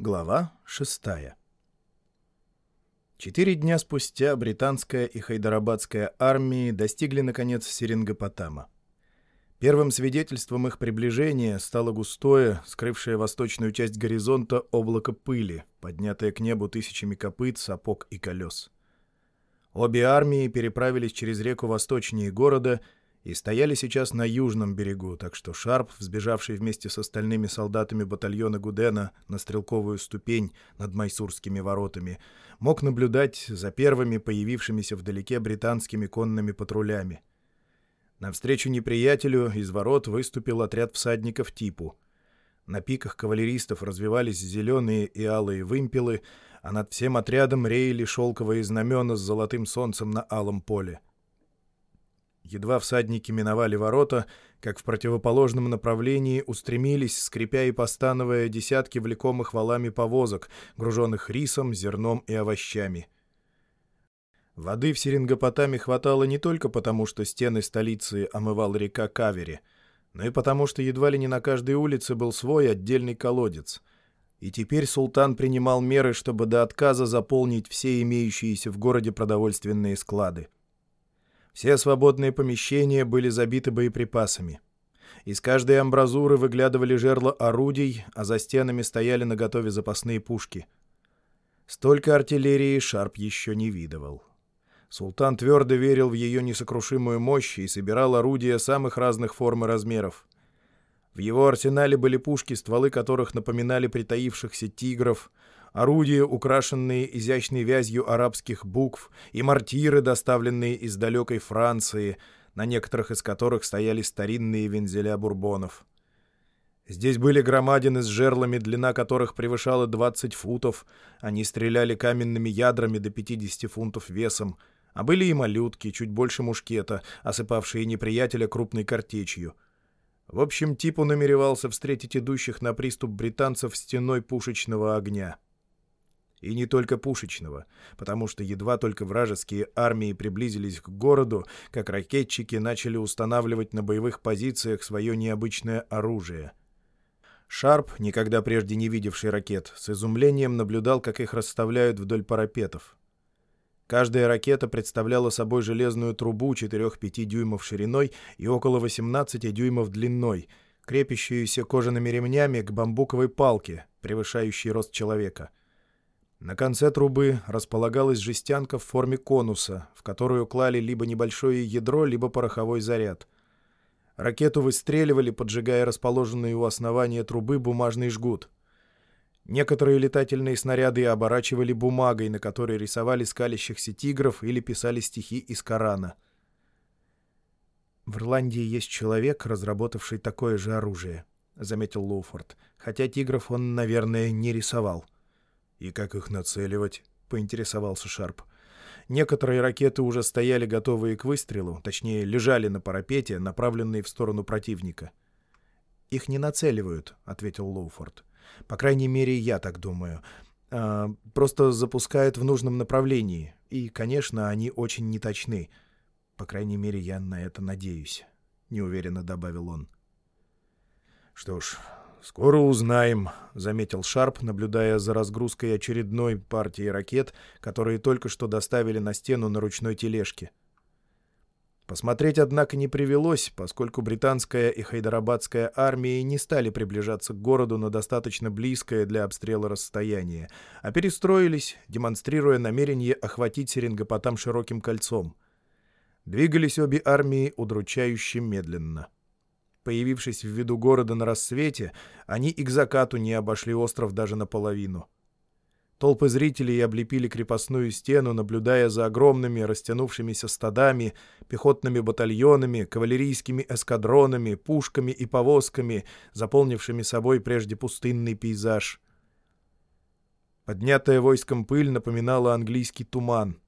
Глава шестая Четыре дня спустя британская и хайдарабадская армии достигли, наконец, Серингопотама. Первым свидетельством их приближения стало густое, скрывшее восточную часть горизонта облако пыли, поднятое к небу тысячами копыт, сапог и колес. Обе армии переправились через реку восточнее города — и стояли сейчас на южном берегу, так что Шарп, взбежавший вместе с остальными солдатами батальона Гудена на стрелковую ступень над Майсурскими воротами, мог наблюдать за первыми появившимися вдалеке британскими конными патрулями. Навстречу неприятелю из ворот выступил отряд всадников типу. На пиках кавалеристов развивались зеленые и алые вымпелы, а над всем отрядом реяли шелковые знамена с золотым солнцем на алом поле. Едва всадники миновали ворота, как в противоположном направлении устремились, скрипя и постановая, десятки влекомых валами повозок, груженных рисом, зерном и овощами. Воды в Серингопотаме хватало не только потому, что стены столицы омывал река Кавери, но и потому, что едва ли не на каждой улице был свой отдельный колодец. И теперь султан принимал меры, чтобы до отказа заполнить все имеющиеся в городе продовольственные склады. Все свободные помещения были забиты боеприпасами. Из каждой амбразуры выглядывали жерла орудий, а за стенами стояли наготове запасные пушки. Столько артиллерии Шарп еще не видывал. Султан твердо верил в ее несокрушимую мощь и собирал орудия самых разных форм и размеров. В его арсенале были пушки, стволы которых напоминали притаившихся тигров, орудия, украшенные изящной вязью арабских букв, и мортиры, доставленные из далекой Франции, на некоторых из которых стояли старинные вензеля бурбонов. Здесь были громадины с жерлами, длина которых превышала 20 футов, они стреляли каменными ядрами до 50 фунтов весом, а были и малютки, чуть больше мушкета, осыпавшие неприятеля крупной картечью — в общем, Типу намеревался встретить идущих на приступ британцев стеной пушечного огня. И не только пушечного, потому что едва только вражеские армии приблизились к городу, как ракетчики начали устанавливать на боевых позициях свое необычное оружие. Шарп, никогда прежде не видевший ракет, с изумлением наблюдал, как их расставляют вдоль парапетов. Каждая ракета представляла собой железную трубу 4-5 дюймов шириной и около 18 дюймов длиной, крепящуюся кожаными ремнями к бамбуковой палке, превышающей рост человека. На конце трубы располагалась жестянка в форме конуса, в которую клали либо небольшое ядро, либо пороховой заряд. Ракету выстреливали, поджигая расположенный у основания трубы бумажный жгут. Некоторые летательные снаряды оборачивали бумагой, на которой рисовали скалящихся тигров или писали стихи из Корана. «В Ирландии есть человек, разработавший такое же оружие», — заметил Лоуфорд, хотя тигров он, наверное, не рисовал. «И как их нацеливать?» — поинтересовался Шарп. Некоторые ракеты уже стояли готовые к выстрелу, точнее, лежали на парапете, направленные в сторону противника. «Их не нацеливают», — ответил Лоуфорд. «По крайней мере, я так думаю. А, просто запускают в нужном направлении. И, конечно, они очень неточны. По крайней мере, я на это надеюсь», — неуверенно добавил он. «Что ж, «Скоро узнаем», — заметил Шарп, наблюдая за разгрузкой очередной партии ракет, которые только что доставили на стену на ручной тележке. Посмотреть, однако, не привелось, поскольку британская и хайдарабадская армии не стали приближаться к городу на достаточно близкое для обстрела расстояние, а перестроились, демонстрируя намерение охватить Серингопотам широким кольцом. Двигались обе армии удручающе медленно. — Появившись в виду города на рассвете, они и к закату не обошли остров даже наполовину. Толпы зрителей облепили крепостную стену, наблюдая за огромными растянувшимися стадами, пехотными батальонами, кавалерийскими эскадронами, пушками и повозками, заполнившими собой прежде пустынный пейзаж. Поднятая войском пыль напоминала английский туман —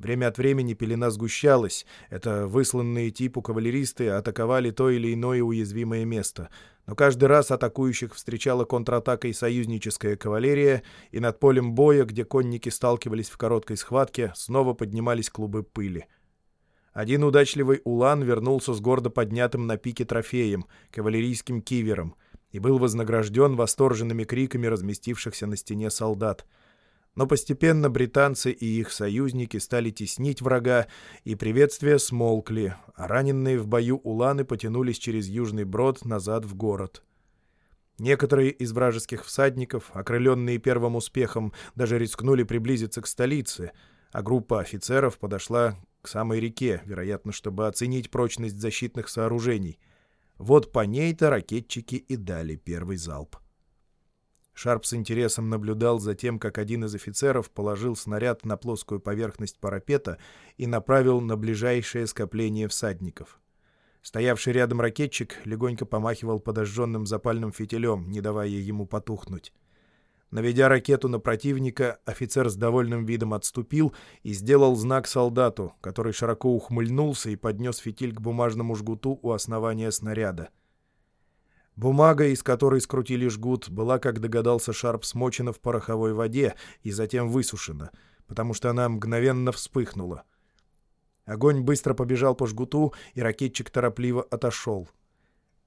Время от времени пелена сгущалась. Это высланные типу кавалеристы атаковали то или иное уязвимое место. Но каждый раз атакующих встречала контратакой союзническая кавалерия, и над полем боя, где конники сталкивались в короткой схватке, снова поднимались клубы пыли. Один удачливый улан вернулся с гордо поднятым на пике трофеем, кавалерийским кивером, и был вознагражден восторженными криками разместившихся на стене солдат. Но постепенно британцы и их союзники стали теснить врага, и приветствия смолкли, а раненые в бою уланы потянулись через Южный Брод назад в город. Некоторые из вражеских всадников, окрыленные первым успехом, даже рискнули приблизиться к столице, а группа офицеров подошла к самой реке, вероятно, чтобы оценить прочность защитных сооружений — вот по ней-то ракетчики и дали первый залп. Шарп с интересом наблюдал за тем, как один из офицеров положил снаряд на плоскую поверхность парапета и направил на ближайшее скопление всадников. Стоявший рядом ракетчик легонько помахивал подожженным запальным фитилем, не давая ему потухнуть. Наведя ракету на противника, офицер с довольным видом отступил и сделал знак солдату, который широко ухмыльнулся и поднес фитиль к бумажному жгуту у основания снаряда. Бумага, из которой скрутили жгут, была, как догадался Шарп, смочена в пороховой воде и затем высушена, потому что она мгновенно вспыхнула. Огонь быстро побежал по жгуту, и ракетчик торопливо отошел.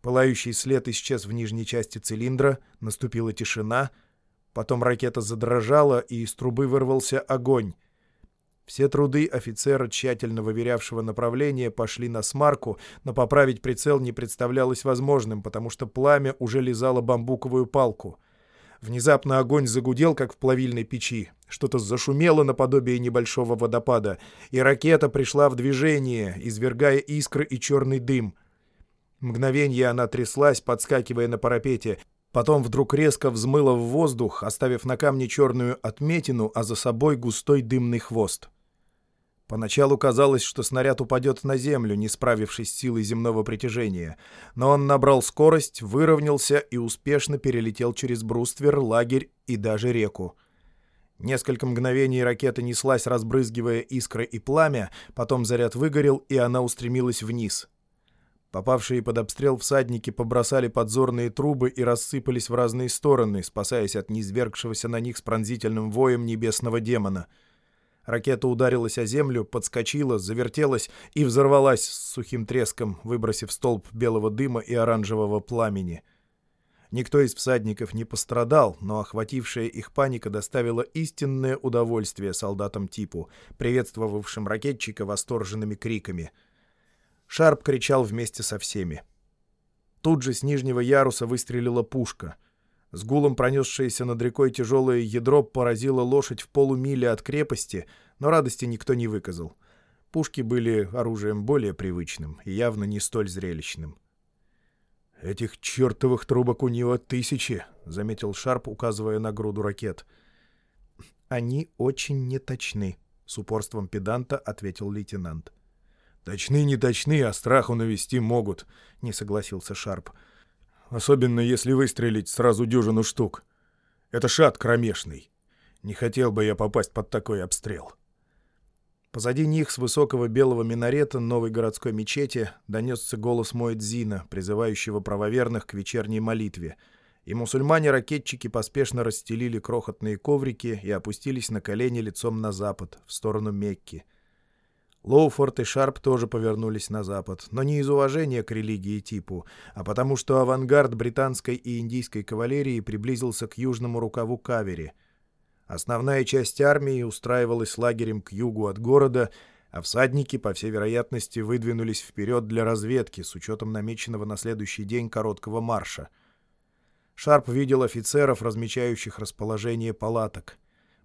Пылающий след исчез в нижней части цилиндра, наступила тишина — Потом ракета задрожала, и из трубы вырвался огонь. Все труды офицера, тщательно выверявшего направление, пошли на смарку, но поправить прицел не представлялось возможным, потому что пламя уже лизало бамбуковую палку. Внезапно огонь загудел, как в плавильной печи. Что-то зашумело наподобие небольшого водопада, и ракета пришла в движение, извергая искры и черный дым. Мгновенье она тряслась, подскакивая на парапете, Потом вдруг резко взмыло в воздух, оставив на камне черную отметину, а за собой густой дымный хвост. Поначалу казалось, что снаряд упадет на землю, не справившись с силой земного притяжения, но он набрал скорость, выровнялся и успешно перелетел через бруствер, лагерь и даже реку. Несколько мгновений ракета неслась, разбрызгивая искры и пламя, потом заряд выгорел, и она устремилась вниз — Попавшие под обстрел всадники побросали подзорные трубы и рассыпались в разные стороны, спасаясь от низвергшегося на них с пронзительным воем небесного демона. Ракета ударилась о землю, подскочила, завертелась и взорвалась с сухим треском, выбросив столб белого дыма и оранжевого пламени. Никто из всадников не пострадал, но охватившая их паника доставила истинное удовольствие солдатам типу, приветствовавшим ракетчика восторженными криками — Шарп кричал вместе со всеми. Тут же с нижнего яруса выстрелила пушка. С гулом пронесшееся над рекой тяжелое ядро поразило лошадь в полумиле от крепости, но радости никто не выказал. Пушки были оружием более привычным и явно не столь зрелищным. «Этих чертовых трубок у него тысячи», — заметил Шарп, указывая на груду ракет. «Они очень неточны», — с упорством педанта ответил лейтенант. «Точны, не точны, а страху навести могут», — не согласился Шарп. «Особенно если выстрелить сразу дюжину штук. Это шат кромешный. Не хотел бы я попасть под такой обстрел». Позади них с высокого белого минарета новой городской мечети донесся голос Моэдзина, призывающего правоверных к вечерней молитве, и мусульмане-ракетчики поспешно расстелили крохотные коврики и опустились на колени лицом на запад, в сторону Мекки — Лоуфорд и Шарп тоже повернулись на запад, но не из уважения к религии типу, а потому что авангард британской и индийской кавалерии приблизился к южному рукаву Кавери. Основная часть армии устраивалась лагерем к югу от города, а всадники, по всей вероятности, выдвинулись вперед для разведки с учетом намеченного на следующий день короткого марша. Шарп видел офицеров, размечающих расположение палаток —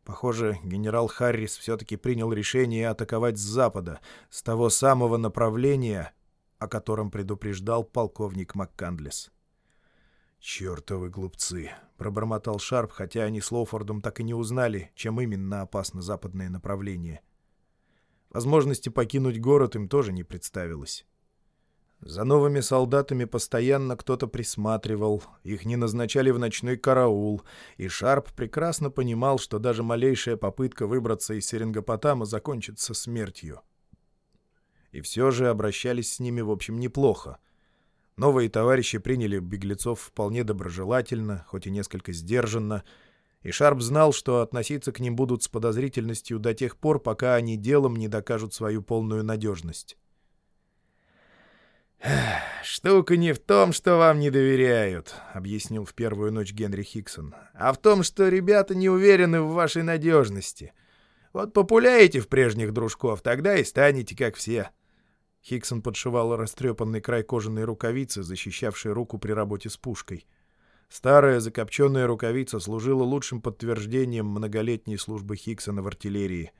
Похоже, генерал Харрис все-таки принял решение атаковать с запада, с того самого направления, о котором предупреждал полковник МакКандлес. «Чертовы глупцы!» — пробормотал Шарп, хотя они с Лоуфордом так и не узнали, чем именно опасно западное направление. Возможности покинуть город им тоже не представилось. За новыми солдатами постоянно кто-то присматривал, их не назначали в ночной караул, и Шарп прекрасно понимал, что даже малейшая попытка выбраться из Серингопотама закончится смертью. И все же обращались с ними, в общем, неплохо. Новые товарищи приняли беглецов вполне доброжелательно, хоть и несколько сдержанно, и Шарп знал, что относиться к ним будут с подозрительностью до тех пор, пока они делом не докажут свою полную надежность. «Штука не в том, что вам не доверяют», — объяснил в первую ночь Генри Хиксон, «а в том, что ребята не уверены в вашей надежности. Вот популяете в прежних дружков, тогда и станете как все». Хиксон подшивал растрепанный край кожаной рукавицы, защищавшей руку при работе с пушкой. Старая закопченная рукавица служила лучшим подтверждением многолетней службы Хиксона в артиллерии.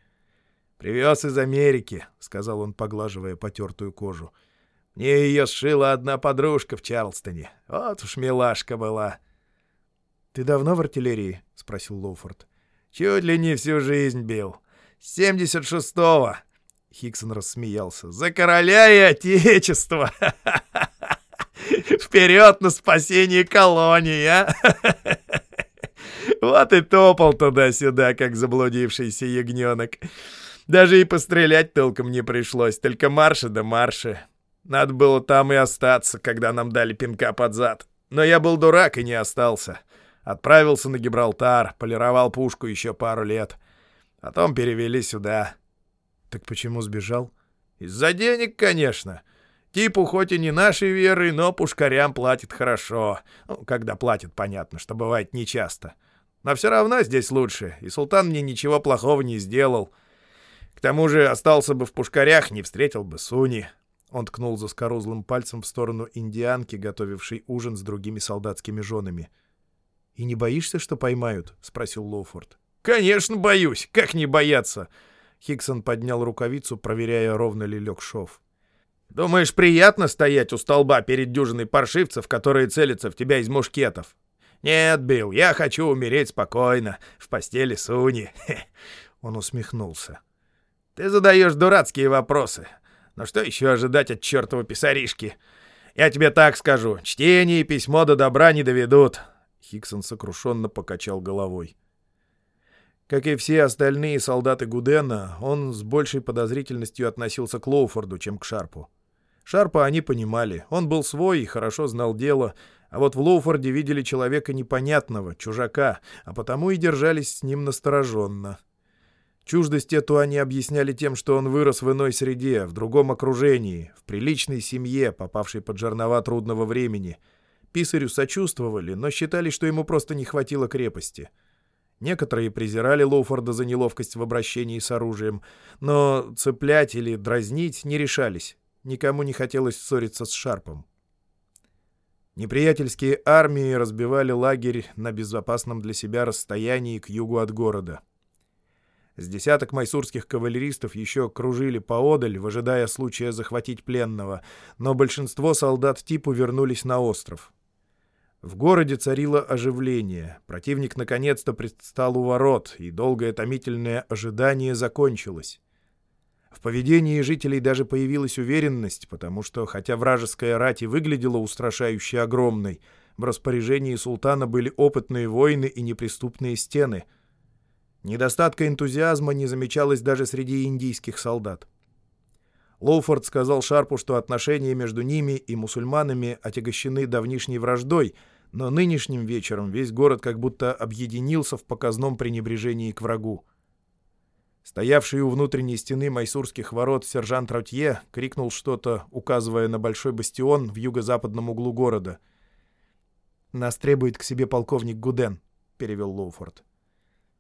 «Привез из Америки», — сказал он, поглаживая потертую кожу. — мне ее сшила одна подружка в Чарлстоне. Вот уж милашка была. — Ты давно в артиллерии? — спросил Лоуфорд. — Чуть ли не всю жизнь бил. С 76-го. Хиксон рассмеялся. «За короля и отечество! Вперед на спасение колонии, а! Вот и топал туда-сюда, как заблудившийся ягненок. Даже и пострелять толком не пришлось, только марши да марши. Надо было там и остаться, когда нам дали пинка под зад. Но я был дурак и не остался. Отправился на Гибралтар, полировал пушку еще пару лет. Потом перевели сюда. Так почему сбежал? Из-за денег, конечно. Типу хоть и не нашей веры, но пушкарям платит хорошо. Ну, когда платит, понятно, что бывает нечасто. Но все равно здесь лучше, и султан мне ничего плохого не сделал. К тому же остался бы в пушкарях, не встретил бы Суни. Он ткнул заскорузлым пальцем в сторону индианки, готовившей ужин с другими солдатскими женами. «И не боишься, что поймают?» — спросил Лоуфорд. «Конечно боюсь! Как не бояться?» Хиксон поднял рукавицу, проверяя, ровно ли лег шов. «Думаешь, приятно стоять у столба перед дюжиной паршивцев, которые целятся в тебя из мушкетов? Нет, Билл, я хочу умереть спокойно, в постели Суни». Он усмехнулся. «Ты задаешь дурацкие вопросы. Но что еще ожидать от чертова писаришки? Я тебе так скажу, чтение и письмо до добра не доведут. Хиксон сокрушенно покачал головой. Как и все остальные солдаты Гудена, он с большей подозрительностью относился к Лоуфорду, чем к Шарпу. Шарпа они понимали, он был свой и хорошо знал дело, а вот в Лоуфорде видели человека непонятного, чужака, а потому и держались с ним настороженно. Чуждость эту они объясняли тем, что он вырос в иной среде, в другом окружении, в приличной семье, попавшей под жернова трудного времени. Писарю сочувствовали, но считали, что ему просто не хватило крепости. Некоторые презирали Лоуфорда за неловкость в обращении с оружием, но цеплять или дразнить не решались. Никому не хотелось ссориться с Шарпом. Неприятельские армии разбивали лагерь на безопасном для себя расстоянии к югу от города. С десяток майсурских кавалеристов еще кружили поодаль, выжидая случая захватить пленного, но большинство солдат типу вернулись на остров. В городе царило оживление. Противник наконец-то предстал у ворот, и долгое томительное ожидание закончилось. В поведении жителей даже появилась уверенность, потому что, хотя вражеская рать и выглядела устрашающе огромной, в распоряжении султана были опытные воины и неприступные стены — Недостатка энтузиазма не замечалось даже среди индийских солдат. Лоуфорд сказал Шарпу, что отношения между ними и мусульманами отягощены давнишней враждой, но нынешним вечером весь город как будто объединился в показном пренебрежении к врагу. Стоявший у внутренней стены майсурских ворот сержант Ротье крикнул что-то, указывая на большой бастион в юго-западном углу города. «Нас требует к себе полковник Гуден», — перевел Лоуфорд.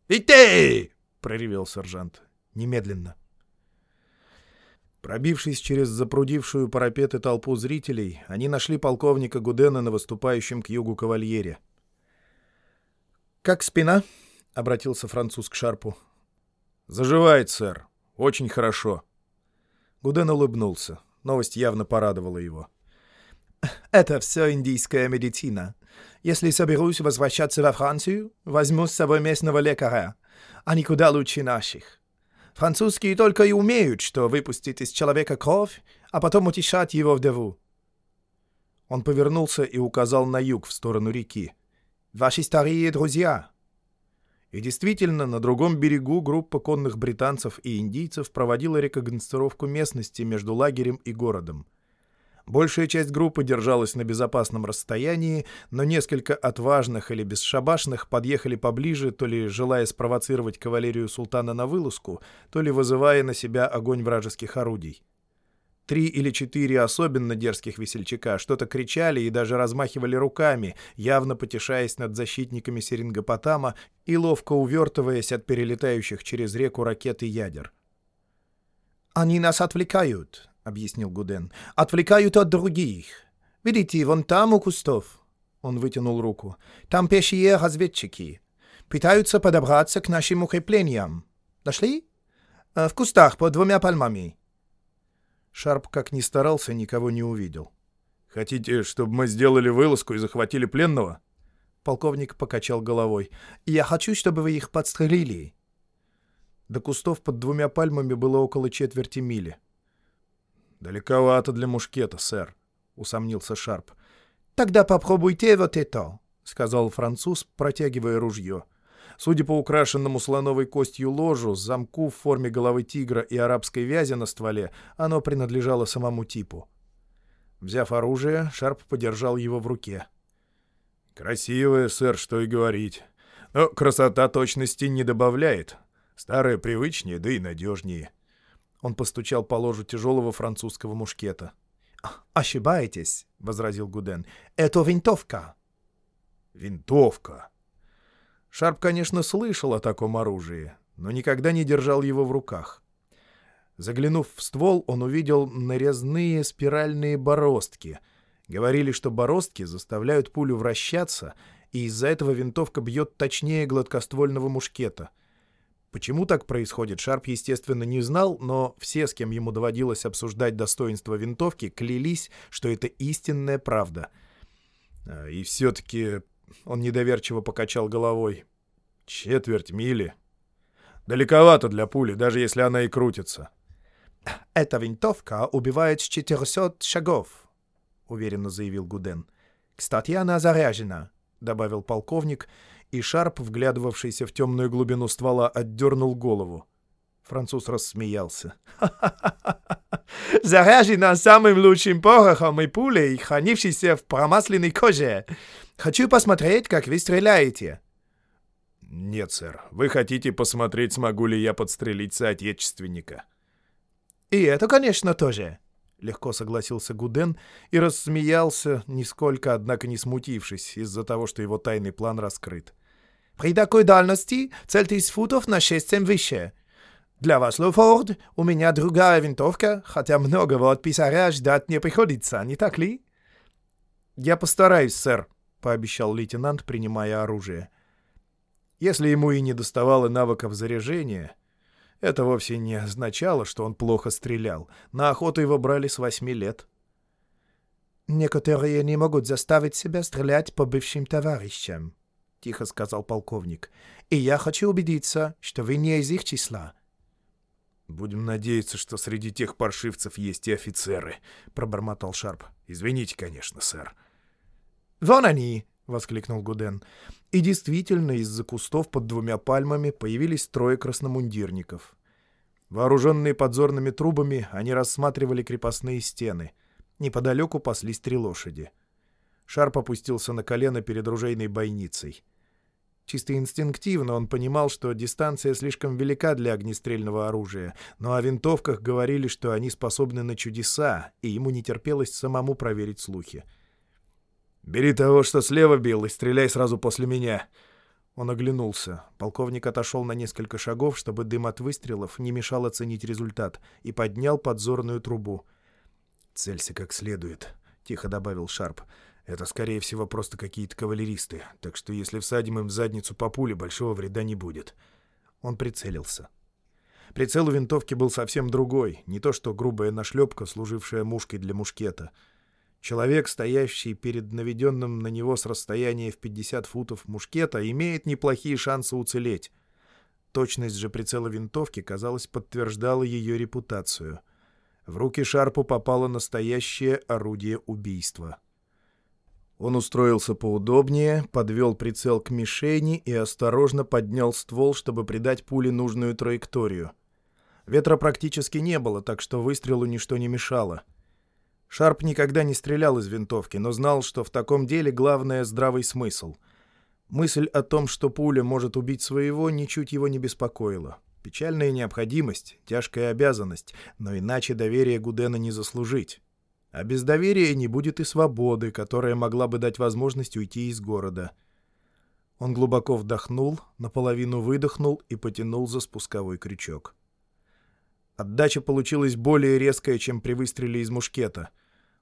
«Идти!» — проревел сержант. «Немедленно». Пробившись через запрудившую парапеты толпу зрителей, они нашли полковника Гудена на выступающем к югу кавальере. «Как спина?» — обратился француз к Шарпу. «Заживает, сэр. Очень хорошо». Гуден улыбнулся. Новость явно порадовала его. «Это все индийская медицина. Если соберусь возвращаться во Францию, возьму с собой местного лекаря. Они куда лучше наших. Французские только и умеют, что выпустить из человека кровь, а потом утешать его вдову». Он повернулся и указал на юг, в сторону реки. «Ваши старые друзья!» И действительно, на другом берегу группа конных британцев и индийцев проводила рекогносцировку местности между лагерем и городом. Большая часть группы держалась на безопасном расстоянии, но несколько отважных или бесшабашных подъехали поближе, то ли желая спровоцировать кавалерию султана на вылазку, то ли вызывая на себя огонь вражеских орудий. Три или четыре особенно дерзких весельчака что-то кричали и даже размахивали руками, явно потешаясь над защитниками Серингопотама и ловко увертываясь от перелетающих через реку ракет и ядер. «Они нас отвлекают», — объяснил Гуден. «Отвлекают от других. Видите, вон там у кустов». Он вытянул руку. «Там пешие разведчики. Пытаются подобраться к нашим укреплениям. Нашли? Э, в кустах под двумя пальмами». Шарп, как ни старался, никого не увидел. «Хотите, чтобы мы сделали вылазку и захватили пленного?» Полковник покачал головой. «Я хочу, чтобы вы их подстрелили». До кустов под двумя пальмами было около четверти мили. «Далековато для мушкета, сэр», — усомнился Шарп. «Тогда попробуйте вот это», — сказал француз, протягивая ружье. Судя по украшенному слоновой костью ложу, замку в форме головы тигра и арабской вязи на стволе, оно принадлежало самому типу. Взяв оружие, Шарп подержал его в руке. «Красивое, сэр, что и говорить. Но красота точности не добавляет. Старое привычнее, да и надежнее». Он постучал по ложу тяжелого французского мушкета. «Ошибаетесь», — возразил Гуден. «Это винтовка». «Винтовка», Шарп, конечно, слышал о таком оружии, но никогда не держал его в руках. Заглянув в ствол, он увидел нарезные спиральные бороздки. Говорили, что бороздки заставляют пулю вращаться, и из-за этого винтовка бьет точнее гладкоствольного мушкета. Почему так происходит, Шарп, естественно, не знал, но все, с кем ему доводилось обсуждать достоинство винтовки, клялись, что это истинная правда. А, и все-таки он недоверчиво покачал головой. Четверть мили. Далековато для пули, даже если она и крутится. «Эта винтовка убивает с 400 шагов», — уверенно заявил Гуден. «Кстати, она заряжена», — добавил полковник, и Шарп, вглядывавшийся в темную глубину ствола, отдернул голову. Француз рассмеялся. «Заряжена самым лучшим порохом и пулей, хранившейся в промасленной коже. Хочу посмотреть, как вы стреляете». «Нет, сэр. Вы хотите посмотреть, смогу ли я подстрелить соотечественника?» «И это, конечно, тоже», — легко согласился Гуден и рассмеялся, нисколько, однако, не смутившись из-за того, что его тайный план раскрыт. «При такой дальности цельтесь футов на 6-7 выше. Для вас, Лофорд, у меня другая винтовка, хотя многого от писаря ждать не приходится, не так ли?» «Я постараюсь, сэр», — пообещал лейтенант, принимая оружие. Если ему и не доставало навыков заряжения, это вовсе не означало, что он плохо стрелял. На охоту его брали с восьми лет. «Некоторые не могут заставить себя стрелять по бывшим товарищам», — тихо сказал полковник. «И я хочу убедиться, что вы не из их числа. «Будем надеяться, что среди тех паршивцев есть и офицеры», — пробормотал Шарп. «Извините, конечно, сэр». «Вон они!» — воскликнул Гуден. И действительно, из-за кустов под двумя пальмами появились трое красномундирников. Вооруженные подзорными трубами, они рассматривали крепостные стены. Неподалеку паслись три лошади. Шарп опустился на колено перед ружейной бойницей. Чисто инстинктивно он понимал, что дистанция слишком велика для огнестрельного оружия, но о винтовках говорили, что они способны на чудеса, и ему не терпелось самому проверить слухи. «Бери того, что слева бил, и стреляй сразу после меня!» Он оглянулся. Полковник отошел на несколько шагов, чтобы дым от выстрелов не мешал оценить результат, и поднял подзорную трубу. «Целься как следует», — тихо добавил Шарп. Это, скорее всего, просто какие-то кавалеристы, так что если всадим им в задницу по пуле, большого вреда не будет. Он прицелился. Прицел у винтовки был совсем другой, не то что грубая нашлепка, служившая мушкой для мушкета. Человек, стоящий перед наведенным на него с расстояния в 50 футов мушкета, имеет неплохие шансы уцелеть. Точность же прицела винтовки, казалось, подтверждала ее репутацию. В руки Шарпу попало настоящее орудие убийства. Он устроился поудобнее, подвел прицел к мишени и осторожно поднял ствол, чтобы придать пуле нужную траекторию. Ветра практически не было, так что выстрелу ничто не мешало. Шарп никогда не стрелял из винтовки, но знал, что в таком деле главное — здравый смысл. Мысль о том, что пуля может убить своего, ничуть его не беспокоила. Печальная необходимость, тяжкая обязанность, но иначе доверие Гудена не заслужить. А без доверия не будет и свободы, которая могла бы дать возможность уйти из города. Он глубоко вдохнул, наполовину выдохнул и потянул за спусковой крючок. Отдача получилась более резкая, чем при выстреле из мушкета.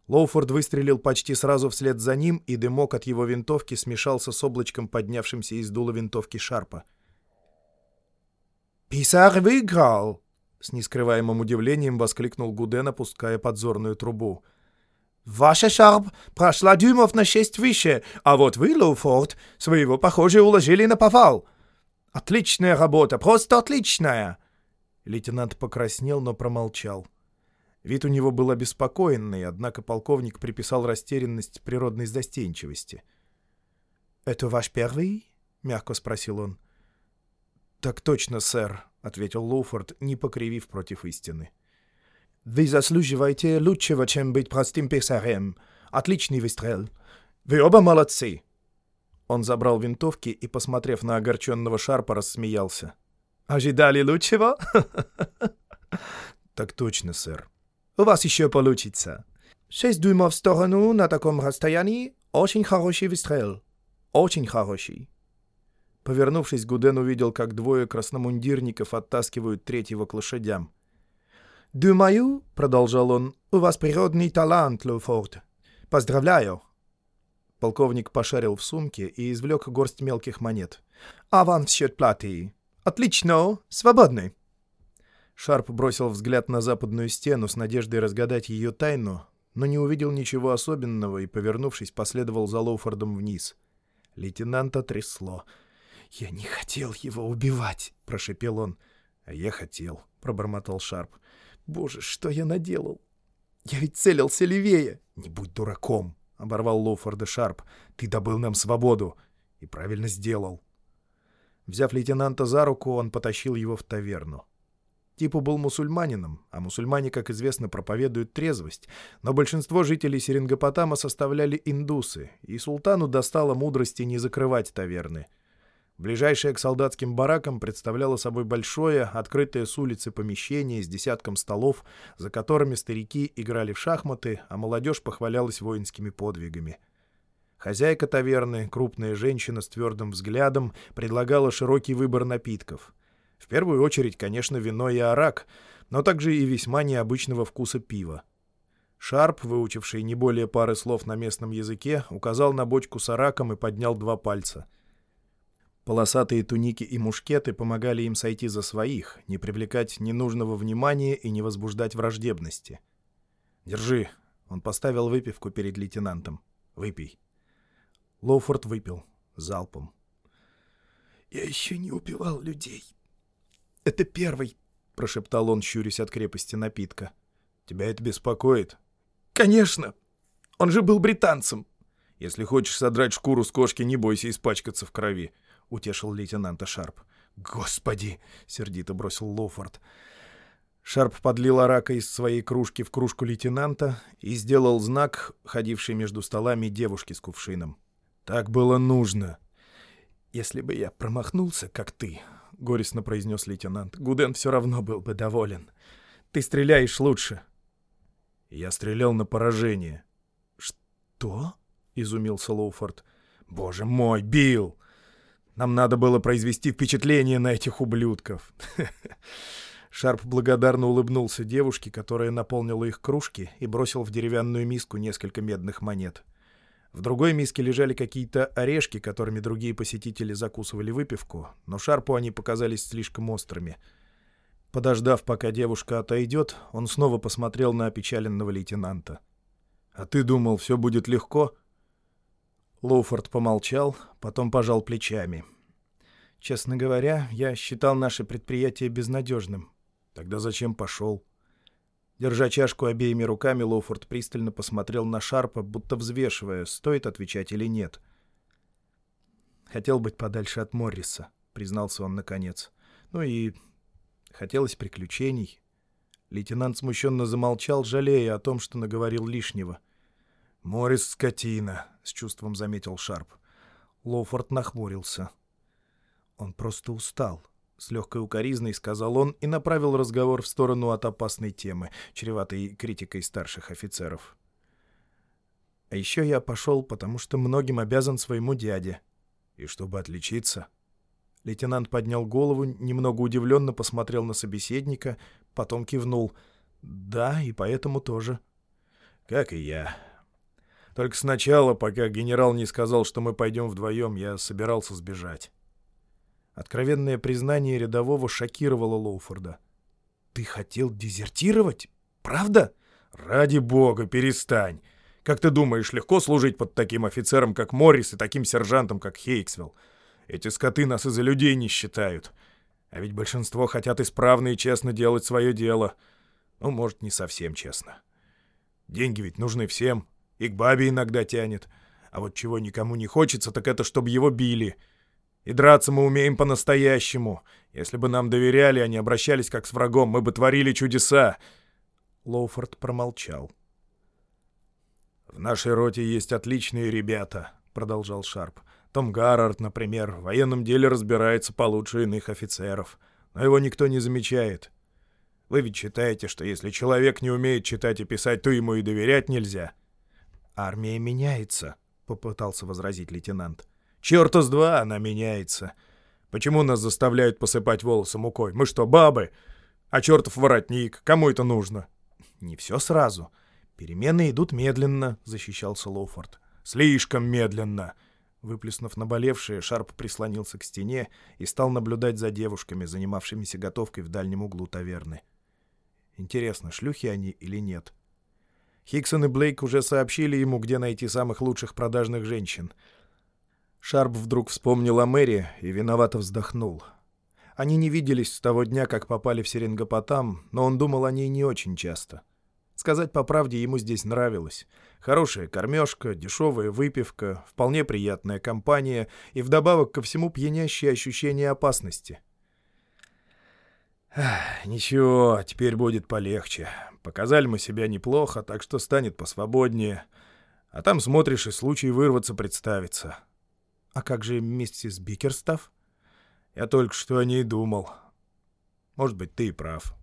Лоуфорд выстрелил почти сразу вслед за ним, и дымок от его винтовки смешался с облачком, поднявшимся из дула винтовки Шарпа. «Писар выиграл!» — с нескрываемым удивлением воскликнул Гуден, опуская подзорную трубу. «Ваша Шарп прошла дюймов на шесть выше, а вот вы, Лоуфорд, своего, похоже, уложили на повал. Отличная работа, просто отличная!» Лейтенант покраснел, но промолчал. Вид у него был обеспокоенный, однако полковник приписал растерянность природной застенчивости. «Это ваш первый?» — мягко спросил он. «Так точно, сэр», — ответил Лоуфорд, не покривив против истины. «Вы заслуживаете лучшего, чем быть простым писарем. Отличный выстрел. Вы оба молодцы!» Он забрал винтовки и, посмотрев на огорченного Шарпа, рассмеялся. «Ожидали лучшего?» «Так точно, сэр». «У вас еще получится. Шесть дюймов в сторону на таком расстоянии — очень хороший выстрел. Очень хороший». Повернувшись, Гуден увидел, как двое красномундирников оттаскивают третьего к лошадям. «Думаю», — продолжал он, — «у вас природный талант, Лоуфорд. Поздравляю». Полковник пошарил в сумке и извлек горсть мелких монет. «А вам в счет платы. Отлично. Свободны». Шарп бросил взгляд на западную стену с надеждой разгадать ее тайну, но не увидел ничего особенного и, повернувшись, последовал за Лоуфордом вниз. Лейтенанта трясло. «Я не хотел его убивать», — прошепел он. «А я хотел», — пробормотал Шарп. «Боже, что я наделал? Я ведь целился левее». «Не будь дураком», — оборвал Лоуфорда Шарп. «Ты добыл нам свободу. И правильно сделал». Взяв лейтенанта за руку, он потащил его в таверну. Типу был мусульманином, а мусульмане, как известно, проповедуют трезвость, но большинство жителей Серингопотама составляли индусы, и султану достало мудрости не закрывать таверны — Ближайшее к солдатским баракам представляло собой большое, открытое с улицы помещение с десятком столов, за которыми старики играли в шахматы, а молодежь похвалялась воинскими подвигами. Хозяйка таверны, крупная женщина с твердым взглядом, предлагала широкий выбор напитков. В первую очередь, конечно, вино и арак, но также и весьма необычного вкуса пива. Шарп, выучивший не более пары слов на местном языке, указал на бочку с араком и поднял два пальца — Полосатые туники и мушкеты помогали им сойти за своих, не привлекать ненужного внимания и не возбуждать враждебности. «Держи», — он поставил выпивку перед лейтенантом. «Выпей». Лоуфорд выпил. Залпом. «Я еще не убивал людей. Это первый», — прошептал он, щурясь от крепости напитка. «Тебя это беспокоит?» «Конечно! Он же был британцем!» «Если хочешь содрать шкуру с кошки, не бойся испачкаться в крови. — утешил лейтенанта Шарп. «Господи!» — сердито бросил Лоуфорд. Шарп подлил арака из своей кружки в кружку лейтенанта и сделал знак, ходившей между столами девушки с кувшином. «Так было нужно». «Если бы я промахнулся, как ты», — горестно произнес лейтенант, — «Гуден все равно был бы доволен. Ты стреляешь лучше». «Я стрелял на поражение». «Что?» — изумился Лоуфорд. «Боже мой, Билл! Нам надо было произвести впечатление на этих ублюдков. Шарп благодарно улыбнулся девушке, которая наполнила их кружки и бросил в деревянную миску несколько медных монет. В другой миске лежали какие-то орешки, которыми другие посетители закусывали выпивку, но Шарпу они показались слишком острыми. Подождав, пока девушка отойдет, он снова посмотрел на опечаленного лейтенанта. «А ты думал, все будет легко?» Лоуфорд помолчал, потом пожал плечами. «Честно говоря, я считал наше предприятие безнадежным». «Тогда зачем пошел?» Держа чашку обеими руками, Лоуфорд пристально посмотрел на Шарпа, будто взвешивая, стоит отвечать или нет. «Хотел быть подальше от Морриса», — признался он наконец. «Ну и хотелось приключений». Лейтенант смущенно замолчал, жалея о том, что наговорил лишнего. «Моррис — скотина», — с чувством заметил Шарп. Лоуфорд нахмурился. «Он просто устал», — с легкой укоризной сказал он и направил разговор в сторону от опасной темы, чреватой критикой старших офицеров. «А еще я пошел, потому что многим обязан своему дяде». «И чтобы отличиться?» Лейтенант поднял голову, немного удивленно посмотрел на собеседника, потом кивнул. «Да, и поэтому тоже». «Как и я. Только сначала, пока генерал не сказал, что мы пойдем вдвоем, я собирался сбежать». Откровенное признание рядового шокировало Лоуфорда. «Ты хотел дезертировать? Правда?» «Ради бога, перестань! Как ты думаешь, легко служить под таким офицером, как Моррис, и таким сержантом, как Хейксвилл? Эти скоты нас из-за людей не считают. А ведь большинство хотят исправно и честно делать свое дело. Ну, может, не совсем честно. Деньги ведь нужны всем. И к бабе иногда тянет. А вот чего никому не хочется, так это чтобы его били. И драться мы умеем по-настоящему. Если бы нам доверяли, а не обращались как с врагом, мы бы творили чудеса. Лоуфорд промолчал. «В нашей роте есть отличные ребята», — продолжал Шарп. Том Гаррард, например, в военном деле разбирается получше иных офицеров, но его никто не замечает. Вы ведь считаете, что если человек не умеет читать и писать, то ему и доверять нельзя. «Армия меняется», — попытался возразить лейтенант. «Черта с два она меняется. Почему нас заставляют посыпать волосы мукой? Мы что, бабы? А чертов воротник, кому это нужно?» «Не все сразу. Перемены идут медленно», — защищался Лоуфорд. «Слишком медленно. Выплеснув наболевшее, Шарп прислонился к стене и стал наблюдать за девушками, занимавшимися готовкой в дальнем углу таверны. Интересно, шлюхи они или нет? Хиксон и Блейк уже сообщили ему, где найти самых лучших продажных женщин. Шарп вдруг вспомнил о Мэри и виновато вздохнул. Они не виделись с того дня, как попали в Серингопотам, но он думал о ней не очень часто. Сказать по правде, ему здесь нравилось — Хорошая кормежка, дешевая выпивка, вполне приятная компания и вдобавок ко всему пьянящее ощущение опасности. «Ничего, теперь будет полегче. Показали мы себя неплохо, так что станет посвободнее. А там смотришь, и случай вырваться представится». «А как же миссис Бикерстав?» «Я только что о ней думал. Может быть, ты и прав.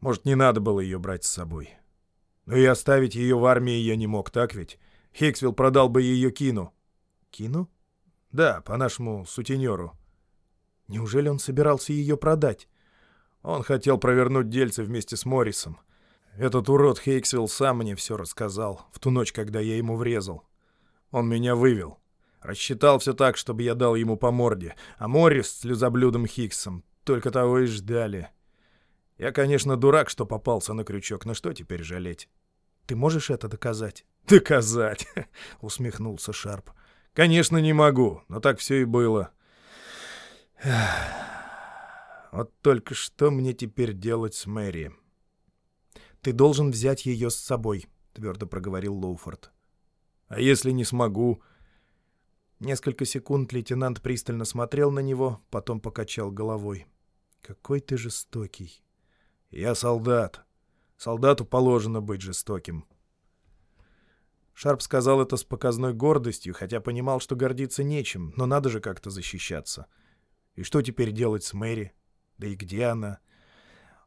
Может, не надо было ее брать с собой». Но и оставить ее в армии я не мог, так ведь? Хиксвилл продал бы ее Кину. Кину? Да, по нашему сутенеру. Неужели он собирался ее продать? Он хотел провернуть дельце вместе с Моррисом. Этот урод Хейксвилл сам мне все рассказал, в ту ночь, когда я ему врезал. Он меня вывел. Рассчитал все так, чтобы я дал ему по морде, а Моррис с люзоблюдом Хиксом только того и ждали. Я, конечно, дурак, что попался на крючок, но что теперь жалеть? Ты можешь это доказать? Доказать, усмехнулся Шарп. Конечно, не могу, но так все и было. Вот только что мне теперь делать с Мэри? Ты должен взять ее с собой, твердо проговорил Лоуфорд. А если не смогу? Несколько секунд лейтенант пристально смотрел на него, потом покачал головой. Какой ты жестокий. Я солдат. Солдату положено быть жестоким. Шарп сказал это с показной гордостью, хотя понимал, что гордиться нечем, но надо же как-то защищаться. И что теперь делать с Мэри? Да и где она?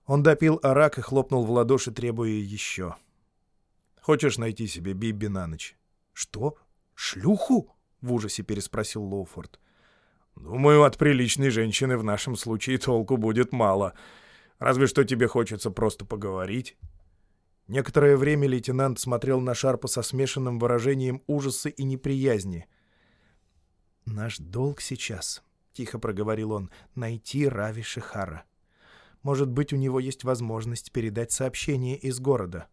Он допил арак и хлопнул в ладоши, требуя еще. «Хочешь найти себе Бибби на ночь?» «Что? Шлюху?» — в ужасе переспросил Лоуфорд. «Думаю, от приличной женщины в нашем случае толку будет мало», Разве что тебе хочется просто поговорить». Некоторое время лейтенант смотрел на Шарпа со смешанным выражением ужаса и неприязни. «Наш долг сейчас», — тихо проговорил он, — «найти Рави Шихара. Может быть, у него есть возможность передать сообщение из города».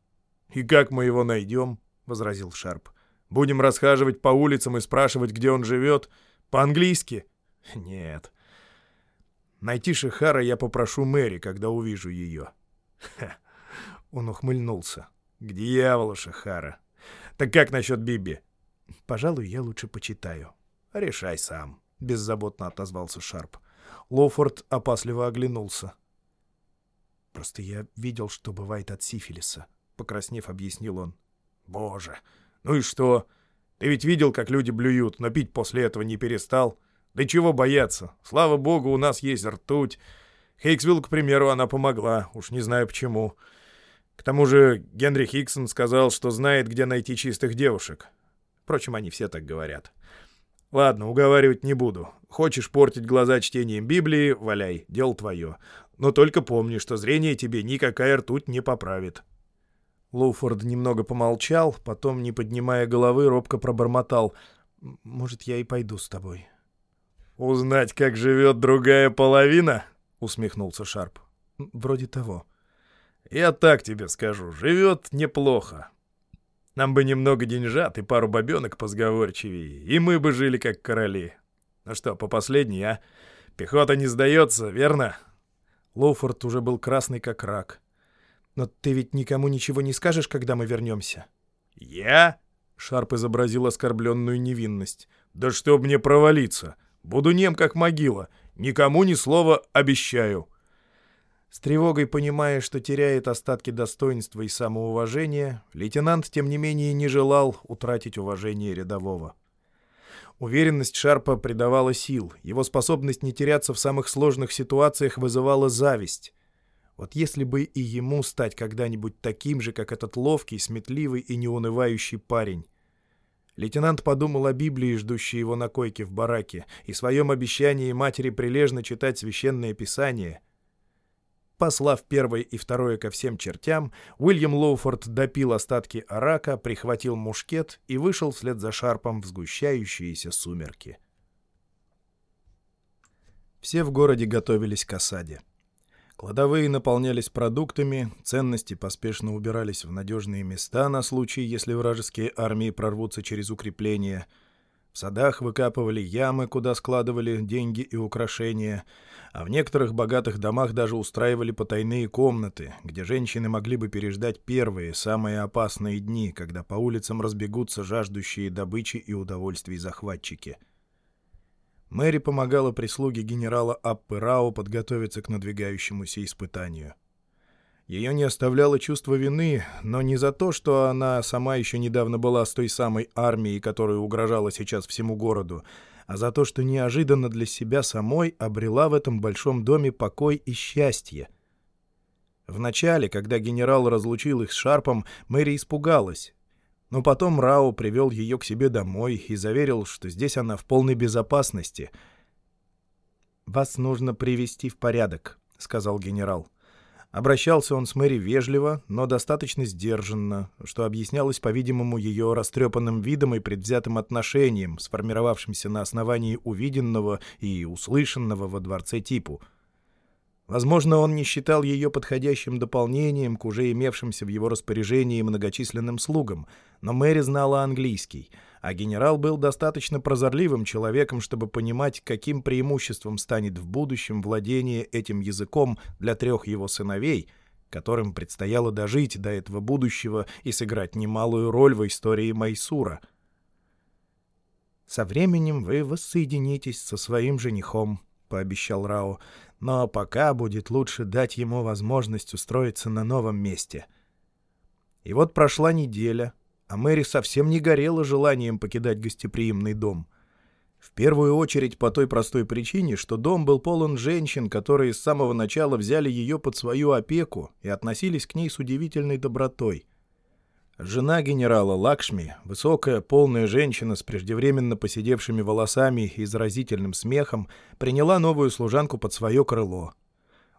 «И как мы его найдем?» — возразил Шарп. «Будем расхаживать по улицам и спрашивать, где он живет? По-английски?» «Нет. Найти Шихара я попрошу Мэри, когда увижу ее. Он ухмыльнулся. К дьяволу Шихара. Так как насчет Биби? Пожалуй, я лучше почитаю. Решай сам, беззаботно отозвался Шарп. Лоуфорд опасливо оглянулся. Просто я видел, что бывает от сифилиса, покраснев, объяснил он. Боже, ну и что? Ты ведь видел, как люди блюют, но пить после этого не перестал? Да чего бояться? Слава богу, у нас есть ртуть. Хейксвилл, к примеру, она помогла, уж не знаю почему. К тому же Генри Хиксон сказал, что знает, где найти чистых девушек. Впрочем, они все так говорят. Ладно, уговаривать не буду. Хочешь портить глаза чтением Библии — валяй, дело твое. Но только помни, что зрение тебе никакая ртуть не поправит. Лоуфорд немного помолчал, потом, не поднимая головы, робко пробормотал. «Может, я и пойду с тобой». «Узнать, как живет другая половина?» — усмехнулся Шарп. «Вроде того». «Я так тебе скажу, живет неплохо. Нам бы немного деньжат и пару бабенок позговорчивее, и мы бы жили как короли. Ну что, по последней, а? Пехота не сдается, верно?» Лоуфорд уже был красный как рак. «Но ты ведь никому ничего не скажешь, когда мы вернемся?» «Я?» — Шарп изобразил оскорбленную невинность. «Да чтоб мне провалиться! Буду нем, как могила. Никому ни слова обещаю!» С тревогой понимая, что теряет остатки достоинства и самоуважения, лейтенант, тем не менее, не желал утратить уважение рядового. Уверенность Шарпа придавала сил, его способность не теряться в самых сложных ситуациях вызывала зависть. Вот если бы и ему стать когда-нибудь таким же, как этот ловкий, сметливый и неунывающий парень. Лейтенант подумал о Библии, ждущей его на койке в бараке, и своем обещании матери прилежно читать священное писание — Послав первое и второе ко всем чертям, Уильям Лоуфорд допил остатки арака, прихватил мушкет и вышел вслед за Шарпом в сгущающиеся сумерки. Все в городе готовились к осаде. Кладовые наполнялись продуктами, ценности поспешно убирались в надежные места на случай, если вражеские армии прорвутся через укрепления — в садах выкапывали ямы, куда складывали деньги и украшения, а в некоторых богатых домах даже устраивали потайные комнаты, где женщины могли бы переждать первые, самые опасные дни, когда по улицам разбегутся жаждущие добычи и удовольствий захватчики. Мэри помогала прислуге генерала Аппы Рао подготовиться к надвигающемуся испытанию. Ее не оставляло чувство вины, но не за то, что она сама еще недавно была с той самой армией, которая угрожала сейчас всему городу, а за то, что неожиданно для себя самой обрела в этом большом доме покой и счастье. Вначале, когда генерал разлучил их с Шарпом, Мэри испугалась. Но потом Рао привел ее к себе домой и заверил, что здесь она в полной безопасности. «Вас нужно привести в порядок», — сказал генерал. Обращался он с Мэри вежливо, но достаточно сдержанно, что объяснялось, по-видимому, ее растрепанным видом и предвзятым отношением, сформировавшимся на основании увиденного и услышанного во дворце типу — Возможно, он не считал ее подходящим дополнением к уже имевшимся в его распоряжении многочисленным слугам, но Мэри знала английский, а генерал был достаточно прозорливым человеком, чтобы понимать, каким преимуществом станет в будущем владение этим языком для трех его сыновей, которым предстояло дожить до этого будущего и сыграть немалую роль в истории Майсура. «Со временем вы воссоединитесь со своим женихом», — пообещал Рао, — но пока будет лучше дать ему возможность устроиться на новом месте. И вот прошла неделя, а Мэри совсем не горела желанием покидать гостеприимный дом. В первую очередь по той простой причине, что дом был полон женщин, которые с самого начала взяли ее под свою опеку и относились к ней с удивительной добротой — Жена генерала Лакшми, высокая, полная женщина с преждевременно посидевшими волосами и заразительным смехом, приняла новую служанку под свое крыло.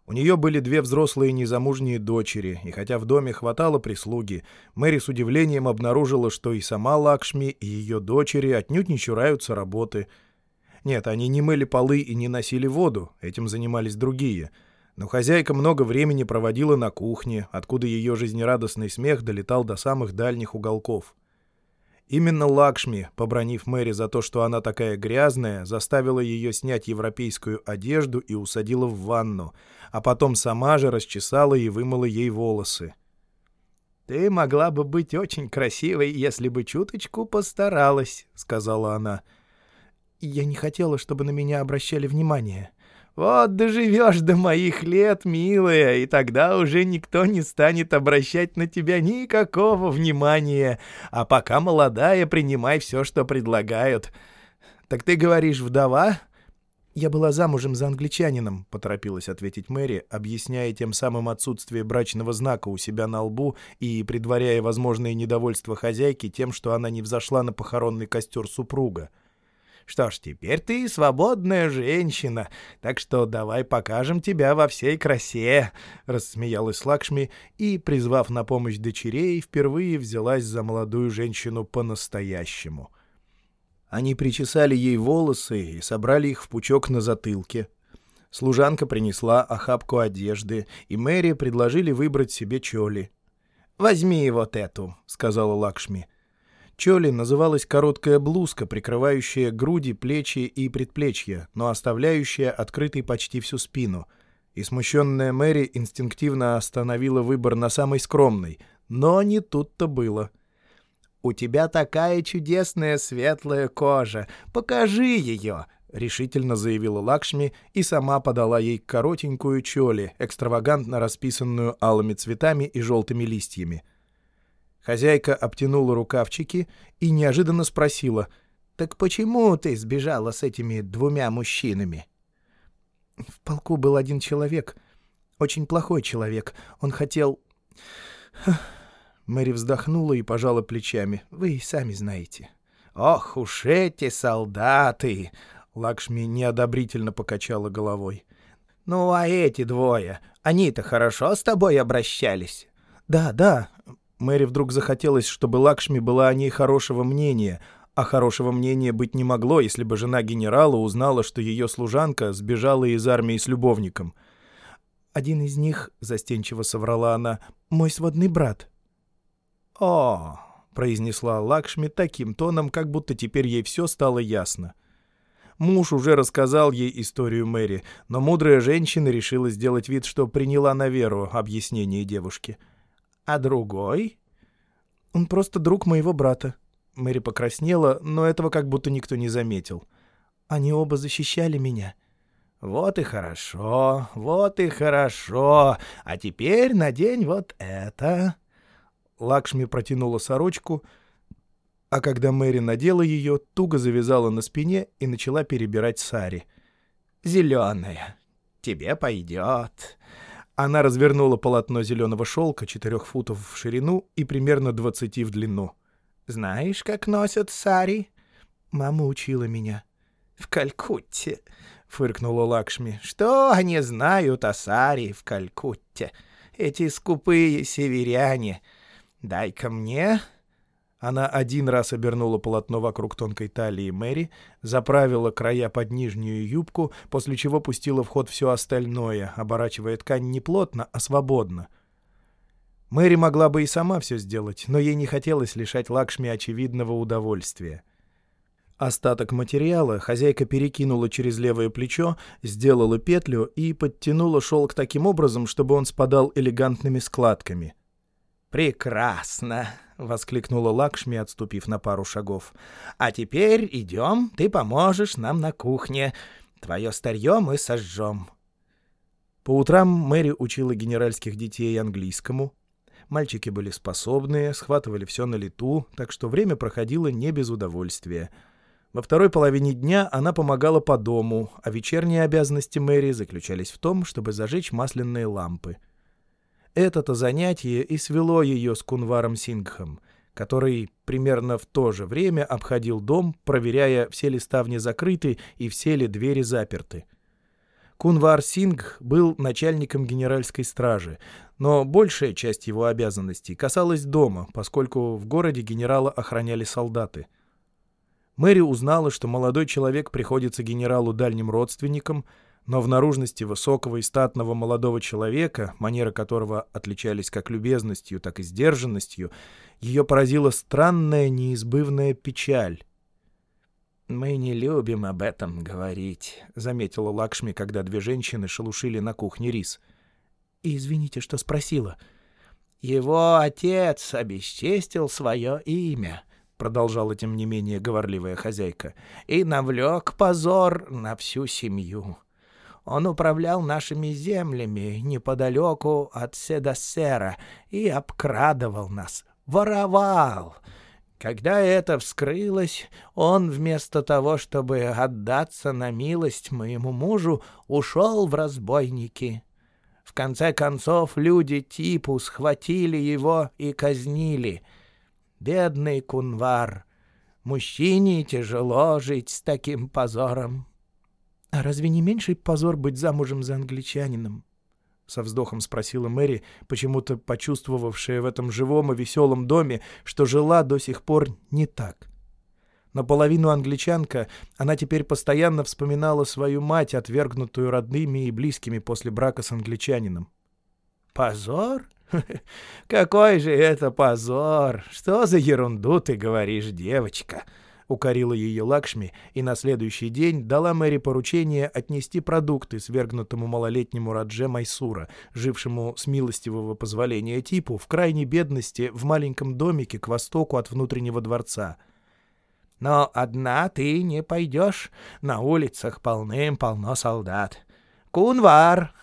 У нее были две взрослые незамужние дочери, и хотя в доме хватало прислуги, Мэри с удивлением обнаружила, что и сама Лакшми, и ее дочери отнюдь не чураются работы. Нет, они не мыли полы и не носили воду, этим занимались другие — но хозяйка много времени проводила на кухне, откуда ее жизнерадостный смех долетал до самых дальних уголков. Именно Лакшми, побронив Мэри за то, что она такая грязная, заставила ее снять европейскую одежду и усадила в ванну, а потом сама же расчесала и вымыла ей волосы. «Ты могла бы быть очень красивой, если бы чуточку постаралась», — сказала она. «Я не хотела, чтобы на меня обращали внимание», вот доживешь до моих лет, милая, и тогда уже никто не станет обращать на тебя никакого внимания. А пока молодая, принимай все, что предлагают. Так ты говоришь, вдова? «Я была замужем за англичанином», — поторопилась ответить Мэри, объясняя тем самым отсутствие брачного знака у себя на лбу и предваряя возможное недовольство хозяйки тем, что она не взошла на похоронный костер супруга. «Что ж, теперь ты свободная женщина, так что давай покажем тебя во всей красе», — рассмеялась Лакшми и, призвав на помощь дочерей, впервые взялась за молодую женщину по-настоящему — они причесали ей волосы и собрали их в пучок на затылке. Служанка принесла охапку одежды, и Мэри предложили выбрать себе чоли. «Возьми вот эту», — сказала Лакшми. Чоли называлась короткая блузка, прикрывающая груди, плечи и предплечья, но оставляющая открытой почти всю спину. И смущенная Мэри инстинктивно остановила выбор на самой скромной, но не тут-то было. — «У тебя такая чудесная светлая кожа. Покажи ее!» — решительно заявила Лакшми и сама подала ей коротенькую чоли, экстравагантно расписанную алыми цветами и желтыми листьями. Хозяйка обтянула рукавчики и неожиданно спросила, «Так почему ты сбежала с этими двумя мужчинами?» «В полку был один человек, очень плохой человек. Он хотел...» Мэри вздохнула и пожала плечами. «Вы сами знаете». «Ох уж эти солдаты!» Лакшми неодобрительно покачала головой. «Ну, а эти двое, они-то хорошо с тобой обращались?» «Да, да». Мэри вдруг захотелось, чтобы Лакшми была о ней хорошего мнения, а хорошего мнения быть не могло, если бы жена генерала узнала, что ее служанка сбежала из армии с любовником. «Один из них, — застенчиво соврала она, — мой сводный брат». «О!» — произнесла Лакшми таким тоном, как будто теперь ей все стало ясно. Муж уже рассказал ей историю Мэри, но мудрая женщина решила сделать вид, что приняла на веру объяснение девушки. «А другой?» «Он просто друг моего брата». Мэри покраснела, но этого как будто никто не заметил. «Они оба защищали меня». «Вот и хорошо, вот и хорошо. А теперь надень вот это». Лакшми протянула сорочку, а когда Мэри надела ее, туго завязала на спине и начала перебирать сари. «Зеленая. Тебе пойдет». Она развернула полотно зеленого шелка четырех футов в ширину и примерно двадцати в длину. «Знаешь, как носят сари?» «Мама учила меня». «В Калькутте», — фыркнула Лакшми. «Что они знают о сари в Калькутте? Эти скупые северяне. «Дай-ка мне». Она один раз обернула полотно вокруг тонкой талии Мэри, заправила края под нижнюю юбку, после чего пустила в ход все остальное, оборачивая ткань не плотно, а свободно. Мэри могла бы и сама все сделать, но ей не хотелось лишать Лакшми очевидного удовольствия. Остаток материала хозяйка перекинула через левое плечо, сделала петлю и подтянула шелк таким образом, чтобы он спадал элегантными складками — «Прекрасно!» — воскликнула Лакшми, отступив на пару шагов. «А теперь идем, ты поможешь нам на кухне. Твое старье мы сожжем». По утрам Мэри учила генеральских детей английскому. Мальчики были способные, схватывали все на лету, так что время проходило не без удовольствия. Во второй половине дня она помогала по дому, а вечерние обязанности Мэри заключались в том, чтобы зажечь масляные лампы — это-то занятие и свело ее с Кунваром Сингхом, который примерно в то же время обходил дом, проверяя, все ли ставни закрыты и все ли двери заперты. Кунвар Сингх был начальником генеральской стражи, но большая часть его обязанностей касалась дома, поскольку в городе генерала охраняли солдаты. Мэри узнала, что молодой человек приходится генералу дальним родственником — но в наружности высокого и статного молодого человека, манеры которого отличались как любезностью, так и сдержанностью, ее поразила странная неизбывная печаль. «Мы не любим об этом говорить», — заметила Лакшми, когда две женщины шелушили на кухне рис. «Извините, что спросила». «Его отец обесчестил свое имя», — продолжала тем не менее говорливая хозяйка, — «и навлек позор на всю семью. Он управлял нашими землями неподалеку от Седасера и обкрадывал нас, воровал. Когда это вскрылось, он вместо того, чтобы отдаться на милость моему мужу, ушел в разбойники. В конце концов люди типу схватили его и казнили. Бедный кунвар. Мужчине тяжело жить с таким позором. А разве не меньший позор быть замужем за англичанином? — со вздохом спросила Мэри, почему-то почувствовавшая в этом живом и веселом доме, что жила до сих пор не так. Наполовину англичанка, она теперь постоянно вспоминала свою мать, отвергнутую родными и близкими после брака с англичанином. «Позор? Какой же это позор! Что за ерунду ты говоришь, девочка?» — укорила ее Лакшми и на следующий день дала Мэри поручение отнести продукты свергнутому малолетнему Радже Майсура, жившему с милостивого позволения типу в крайней бедности в маленьком домике к востоку от внутреннего дворца. «Но одна ты не пойдешь, на улицах полным-полно солдат. Кунвар,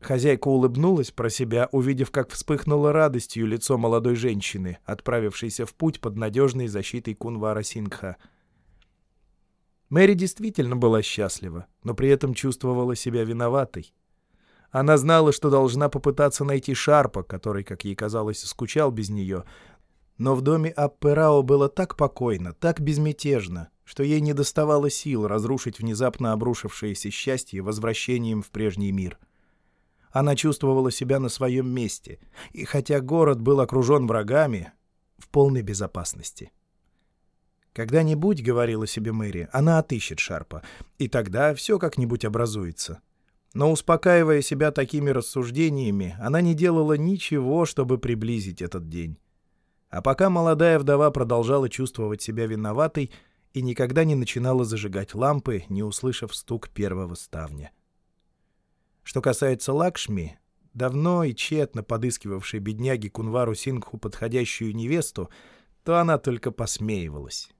Хозяйка улыбнулась про себя, увидев, как вспыхнуло радостью лицо молодой женщины, отправившейся в путь под надежной защитой Кунвара Сингха. Мэри действительно была счастлива, но при этом чувствовала себя виноватой. Она знала, что должна попытаться найти Шарпа, который, как ей казалось, скучал без нее, но в доме Апперао было так покойно, так безмятежно, что ей не доставало сил разрушить внезапно обрушившееся счастье возвращением в прежний мир — она чувствовала себя на своем месте, и хотя город был окружен врагами, в полной безопасности. «Когда-нибудь, — говорила себе Мэри, — она отыщет Шарпа, и тогда все как-нибудь образуется». Но, успокаивая себя такими рассуждениями, она не делала ничего, чтобы приблизить этот день. А пока молодая вдова продолжала чувствовать себя виноватой и никогда не начинала зажигать лампы, не услышав стук первого ставня. Что касается Лакшми, давно и тщетно подыскивавшей бедняге Кунвару Сингху подходящую невесту, то она только посмеивалась.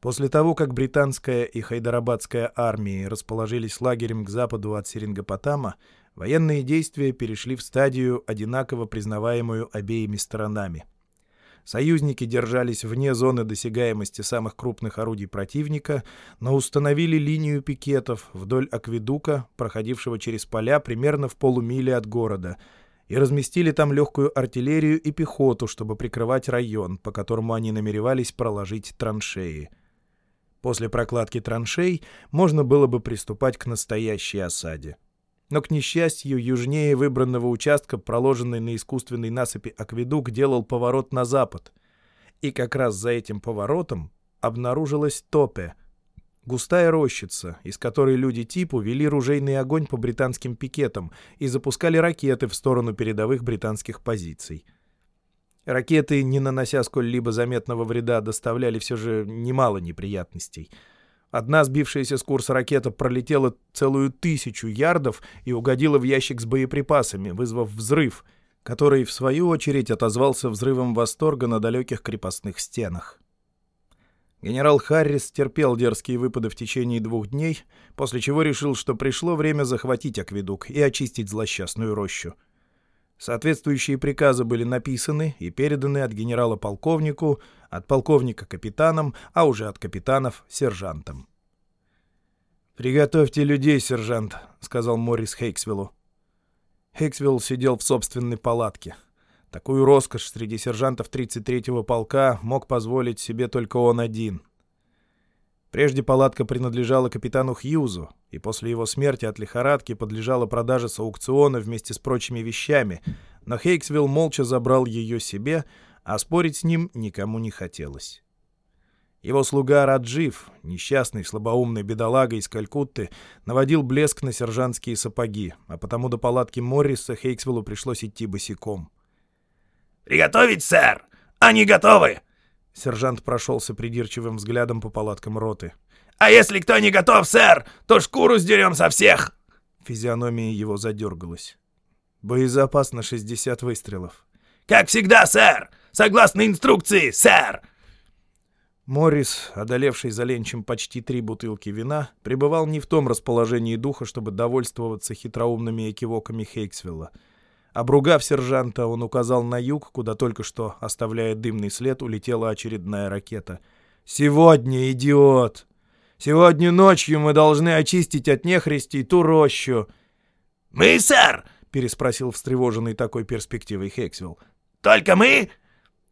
После того, как британская и хайдарабадская армии расположились лагерем к западу от Серингопотама, военные действия перешли в стадию, одинаково признаваемую обеими сторонами — Союзники держались вне зоны досягаемости самых крупных орудий противника, но установили линию пикетов вдоль акведука, проходившего через поля примерно в полумиле от города, и разместили там легкую артиллерию и пехоту, чтобы прикрывать район, по которому они намеревались проложить траншеи. После прокладки траншей можно было бы приступать к настоящей осаде. Но, к несчастью, южнее выбранного участка, проложенный на искусственной насыпи акведук, делал поворот на запад. И как раз за этим поворотом обнаружилась топе, густая рощица, из которой люди типу вели ружейный огонь по британским пикетам и запускали ракеты в сторону передовых британских позиций. Ракеты, не нанося сколь-либо заметного вреда, доставляли все же немало неприятностей — Одна сбившаяся с курса ракета пролетела целую тысячу ярдов и угодила в ящик с боеприпасами, вызвав взрыв, который, в свою очередь, отозвался взрывом восторга на далеких крепостных стенах. Генерал Харрис терпел дерзкие выпады в течение двух дней, после чего решил, что пришло время захватить акведук и очистить злосчастную рощу. Соответствующие приказы были написаны и переданы от генерала полковнику, от полковника капитанам, а уже от капитанов сержантам. «Приготовьте людей, сержант», — сказал Моррис Хейксвиллу. Хейксвилл сидел в собственной палатке. Такую роскошь среди сержантов 33-го полка мог позволить себе только он один — Прежде палатка принадлежала капитану Хьюзу, и после его смерти от лихорадки подлежала продаже с аукциона вместе с прочими вещами, но Хейксвилл молча забрал ее себе, а спорить с ним никому не хотелось. Его слуга Раджив, несчастный слабоумный бедолага из Калькутты, наводил блеск на сержантские сапоги, а потому до палатки Морриса Хейксвиллу пришлось идти босиком. «Приготовить, сэр! Они готовы!» Сержант прошелся придирчивым взглядом по палаткам роты. «А если кто не готов, сэр, то шкуру сдерем со всех!» Физиономия его задергалась. Боезапас на 60 выстрелов. «Как всегда, сэр! Согласно инструкции, сэр!» Моррис, одолевший за ленчем почти три бутылки вина, пребывал не в том расположении духа, чтобы довольствоваться хитроумными экивоками Хейксвилла — Обругав сержанта, он указал на юг, куда только что, оставляя дымный след, улетела очередная ракета. «Сегодня, идиот! Сегодня ночью мы должны очистить от нехристей ту рощу!» «Мы, сэр!» — переспросил встревоженный такой перспективой Хексвилл. «Только мы?»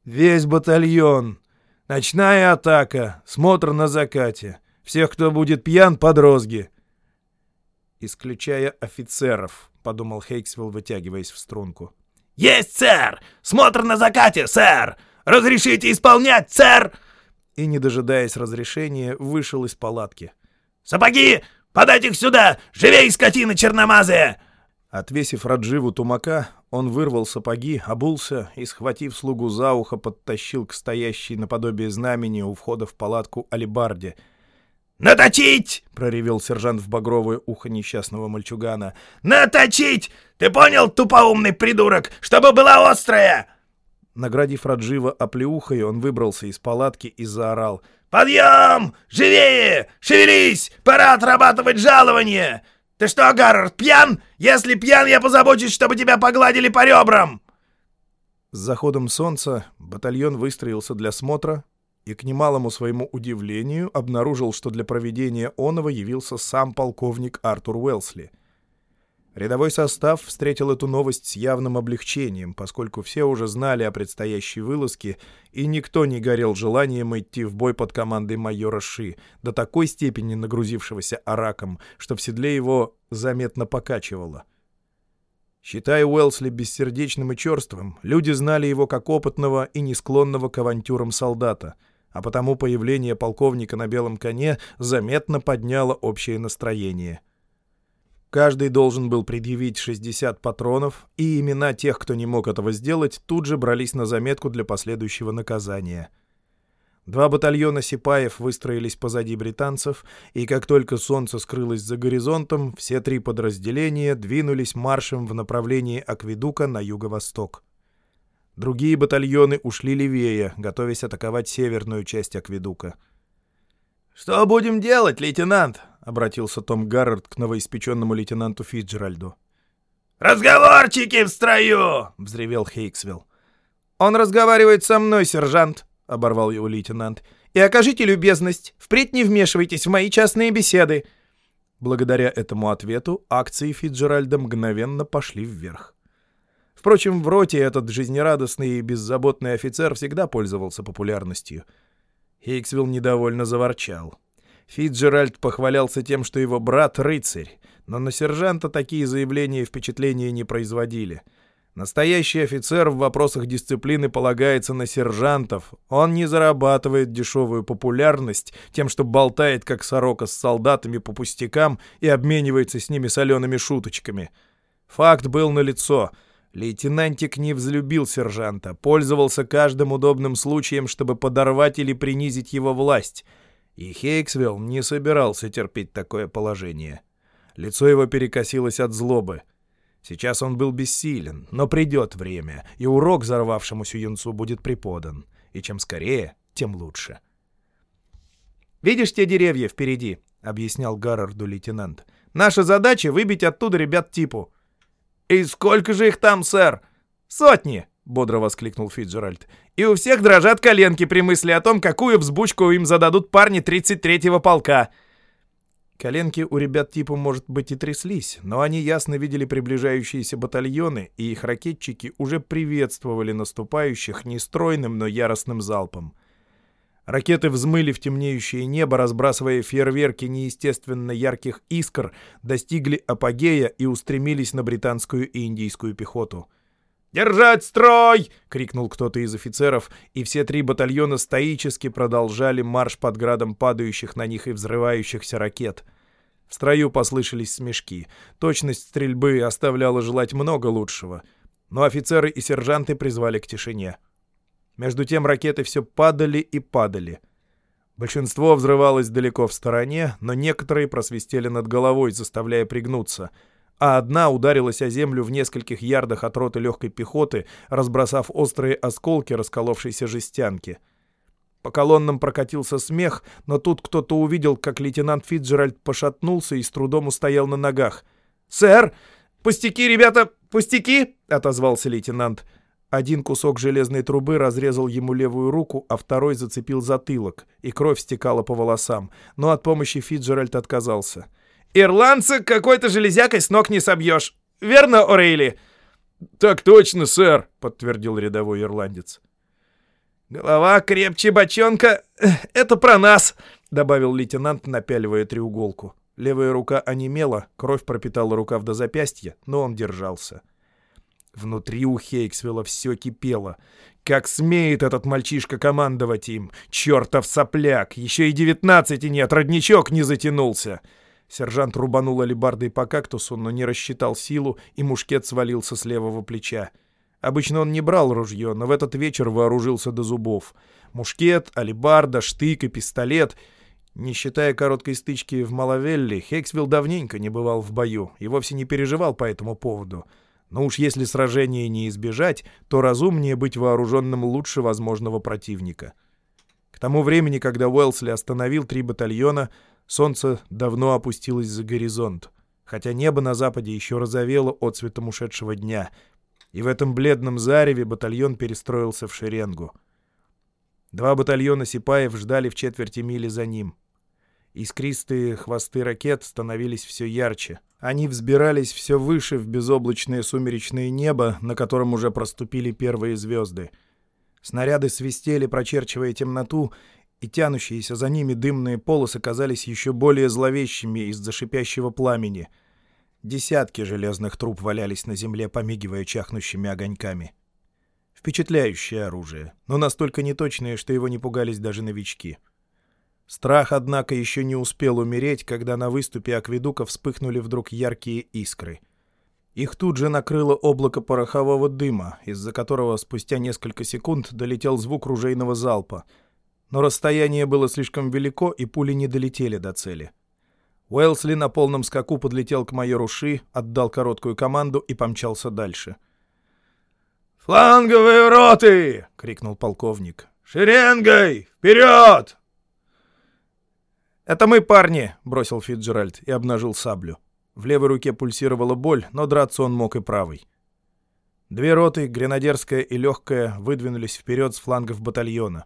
«Весь батальон. Ночная атака. Смотр на закате. Всех, кто будет пьян, под розги». «Исключая офицеров», — подумал Хейксвилл, вытягиваясь в струнку. «Есть, сэр! Смотр на закате, сэр! Разрешите исполнять, сэр!» И, не дожидаясь разрешения, вышел из палатки. «Сапоги! Подать их сюда! Живей, скотина черномазая!» Отвесив Радживу тумака, он вырвал сапоги, обулся и, схватив слугу за ухо, подтащил к стоящей наподобие знамени у входа в палатку алибарде. «Наточить!» — проревел сержант в багровое ухо несчастного мальчугана. «Наточить! Ты понял, тупоумный придурок, чтобы была острая!» Наградив Раджива оплеухой, он выбрался из палатки и заорал. «Подъем! Живее! Шевелись! Пора отрабатывать жалование! Ты что, Гаррард, пьян? Если пьян, я позабочусь, чтобы тебя погладили по ребрам!» С заходом солнца батальон выстроился для смотра и, к немалому своему удивлению, обнаружил, что для проведения оного явился сам полковник Артур Уэлсли. Рядовой состав встретил эту новость с явным облегчением, поскольку все уже знали о предстоящей вылазке, и никто не горел желанием идти в бой под командой майора Ши, до такой степени нагрузившегося араком, что в седле его заметно покачивало. Считая Уэлсли бессердечным и черствым, люди знали его как опытного и не склонного к авантюрам солдата, а потому появление полковника на белом коне заметно подняло общее настроение — Каждый должен был предъявить 60 патронов, и имена тех, кто не мог этого сделать, тут же брались на заметку для последующего наказания. Два батальона сипаев выстроились позади британцев, и как только солнце скрылось за горизонтом, все три подразделения двинулись маршем в направлении Акведука на юго-восток. Другие батальоны ушли левее, готовясь атаковать северную часть Акведука. «Что будем делать, лейтенант?» Обратился Том Гаррард к новоиспеченному лейтенанту Фитджеральду. «Разговорчики в строю!» — взревел Хейксвилл. «Он разговаривает со мной, сержант», — оборвал его лейтенант. «И окажите любезность, впредь не вмешивайтесь в мои частные беседы». Благодаря этому ответу акции Фитджеральда мгновенно пошли вверх. Впрочем, в роте этот жизнерадостный и беззаботный офицер всегда пользовался популярностью. Хейксвилл недовольно заворчал. Фитджеральд похвалялся тем, что его брат — рыцарь, но на сержанта такие заявления и впечатления не производили. Настоящий офицер в вопросах дисциплины полагается на сержантов. Он не зарабатывает дешевую популярность тем, что болтает, как сорока с солдатами по пустякам и обменивается с ними солеными шуточками. Факт был налицо. Лейтенантик не взлюбил сержанта, пользовался каждым удобным случаем, чтобы подорвать или принизить его власть — и Хейксвилл не собирался терпеть такое положение. Лицо его перекосилось от злобы. Сейчас он был бессилен, но придет время, и урок взорвавшемуся юнцу будет преподан. И чем скорее, тем лучше. «Видишь те деревья впереди?» — объяснял Гаррарду лейтенант. «Наша задача — выбить оттуда ребят типу». «И сколько же их там, сэр?» «Сотни!» — бодро воскликнул Фитджеральд. «И у всех дрожат коленки при мысли о том, какую взбучку им зададут парни 33-го полка». Коленки у ребят типа, может быть, и тряслись, но они ясно видели приближающиеся батальоны, и их ракетчики уже приветствовали наступающих нестройным, но яростным залпом. Ракеты взмыли в темнеющее небо, разбрасывая фейерверки неестественно ярких искр, достигли апогея и устремились на британскую и индийскую пехоту — «Держать строй!» — крикнул кто-то из офицеров, и все три батальона стоически продолжали марш под градом падающих на них и взрывающихся ракет. В строю послышались смешки. Точность стрельбы оставляла желать много лучшего, но офицеры и сержанты призвали к тишине. Между тем ракеты все падали и падали. Большинство взрывалось далеко в стороне, но некоторые просвистели над головой, заставляя пригнуться — а одна ударилась о землю в нескольких ярдах от роты легкой пехоты, разбросав острые осколки расколовшейся жестянки. По колоннам прокатился смех, но тут кто-то увидел, как лейтенант Фитджеральд пошатнулся и с трудом устоял на ногах. «Сэр! Пустяки, ребята! «Пустяки!» — отозвался лейтенант. Один кусок железной трубы разрезал ему левую руку, а второй зацепил затылок, и кровь стекала по волосам, но от помощи Фиджеральд отказался. «Ирландца какой-то железякой с ног не собьешь! Верно, Орейли?» «Так точно, сэр!» — подтвердил рядовой ирландец. «Голова крепче бочонка — это про нас!» — добавил лейтенант, напяливая треуголку. Левая рука онемела, кровь пропитала рукав до запястья, но он держался. Внутри у Хейксвилла все кипело. Как смеет этот мальчишка командовать им? Чертов сопляк! Еще и девятнадцати нет, родничок не затянулся! Сержант рубанул алебардой по кактусу, но не рассчитал силу, и мушкет свалился с левого плеча. Обычно он не брал ружье, но в этот вечер вооружился до зубов. Мушкет, алебарда, штык и пистолет — не считая короткой стычки в Малавелле, Хексвилл давненько не бывал в бою и вовсе не переживал по этому поводу. Но уж если сражения не избежать, то разумнее быть вооруженным лучше возможного противника. К тому времени, когда Уэлсли остановил три батальона, солнце давно опустилось за горизонт, хотя небо на западе еще розовело от цветом ушедшего дня, и в этом бледном зареве батальон перестроился в шеренгу. Два батальона сипаев ждали в четверти мили за ним — Искристые хвосты ракет становились все ярче. Они взбирались все выше в безоблачное сумеречное небо, на котором уже проступили первые звезды. Снаряды свистели, прочерчивая темноту, и тянущиеся за ними дымные полосы казались еще более зловещими из-за шипящего пламени. Десятки железных труб валялись на земле, помигивая чахнущими огоньками. Впечатляющее оружие, но настолько неточное, что его не пугались даже новички. Страх, однако, еще не успел умереть, когда на выступе акведука вспыхнули вдруг яркие искры. Их тут же накрыло облако порохового дыма, из-за которого спустя несколько секунд долетел звук ружейного залпа. Но расстояние было слишком велико, и пули не долетели до цели. Уэлсли на полном скаку подлетел к майору Ши, отдал короткую команду и помчался дальше. «Фланговые роты!» — крикнул полковник. «Шеренгой! Вперед! «Это мы, парни!» — бросил Фитджеральд и обнажил саблю. В левой руке пульсировала боль, но драться он мог и правой. Две роты, гренадерская и легкая, выдвинулись вперед с флангов батальона.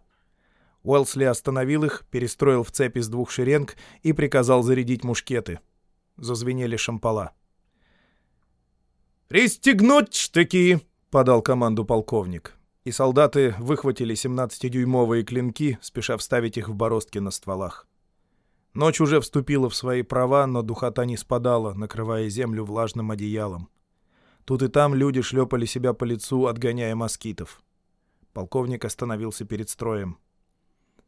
Уэлсли остановил их, перестроил в цепь из двух шеренг и приказал зарядить мушкеты. Зазвенели шампала. «Пристегнуть штыки!» — подал команду полковник. И солдаты выхватили 17-дюймовые клинки, спеша вставить их в бороздки на стволах. Ночь уже вступила в свои права, но духота не спадала, накрывая землю влажным одеялом. Тут и там люди шлепали себя по лицу, отгоняя москитов. Полковник остановился перед строем.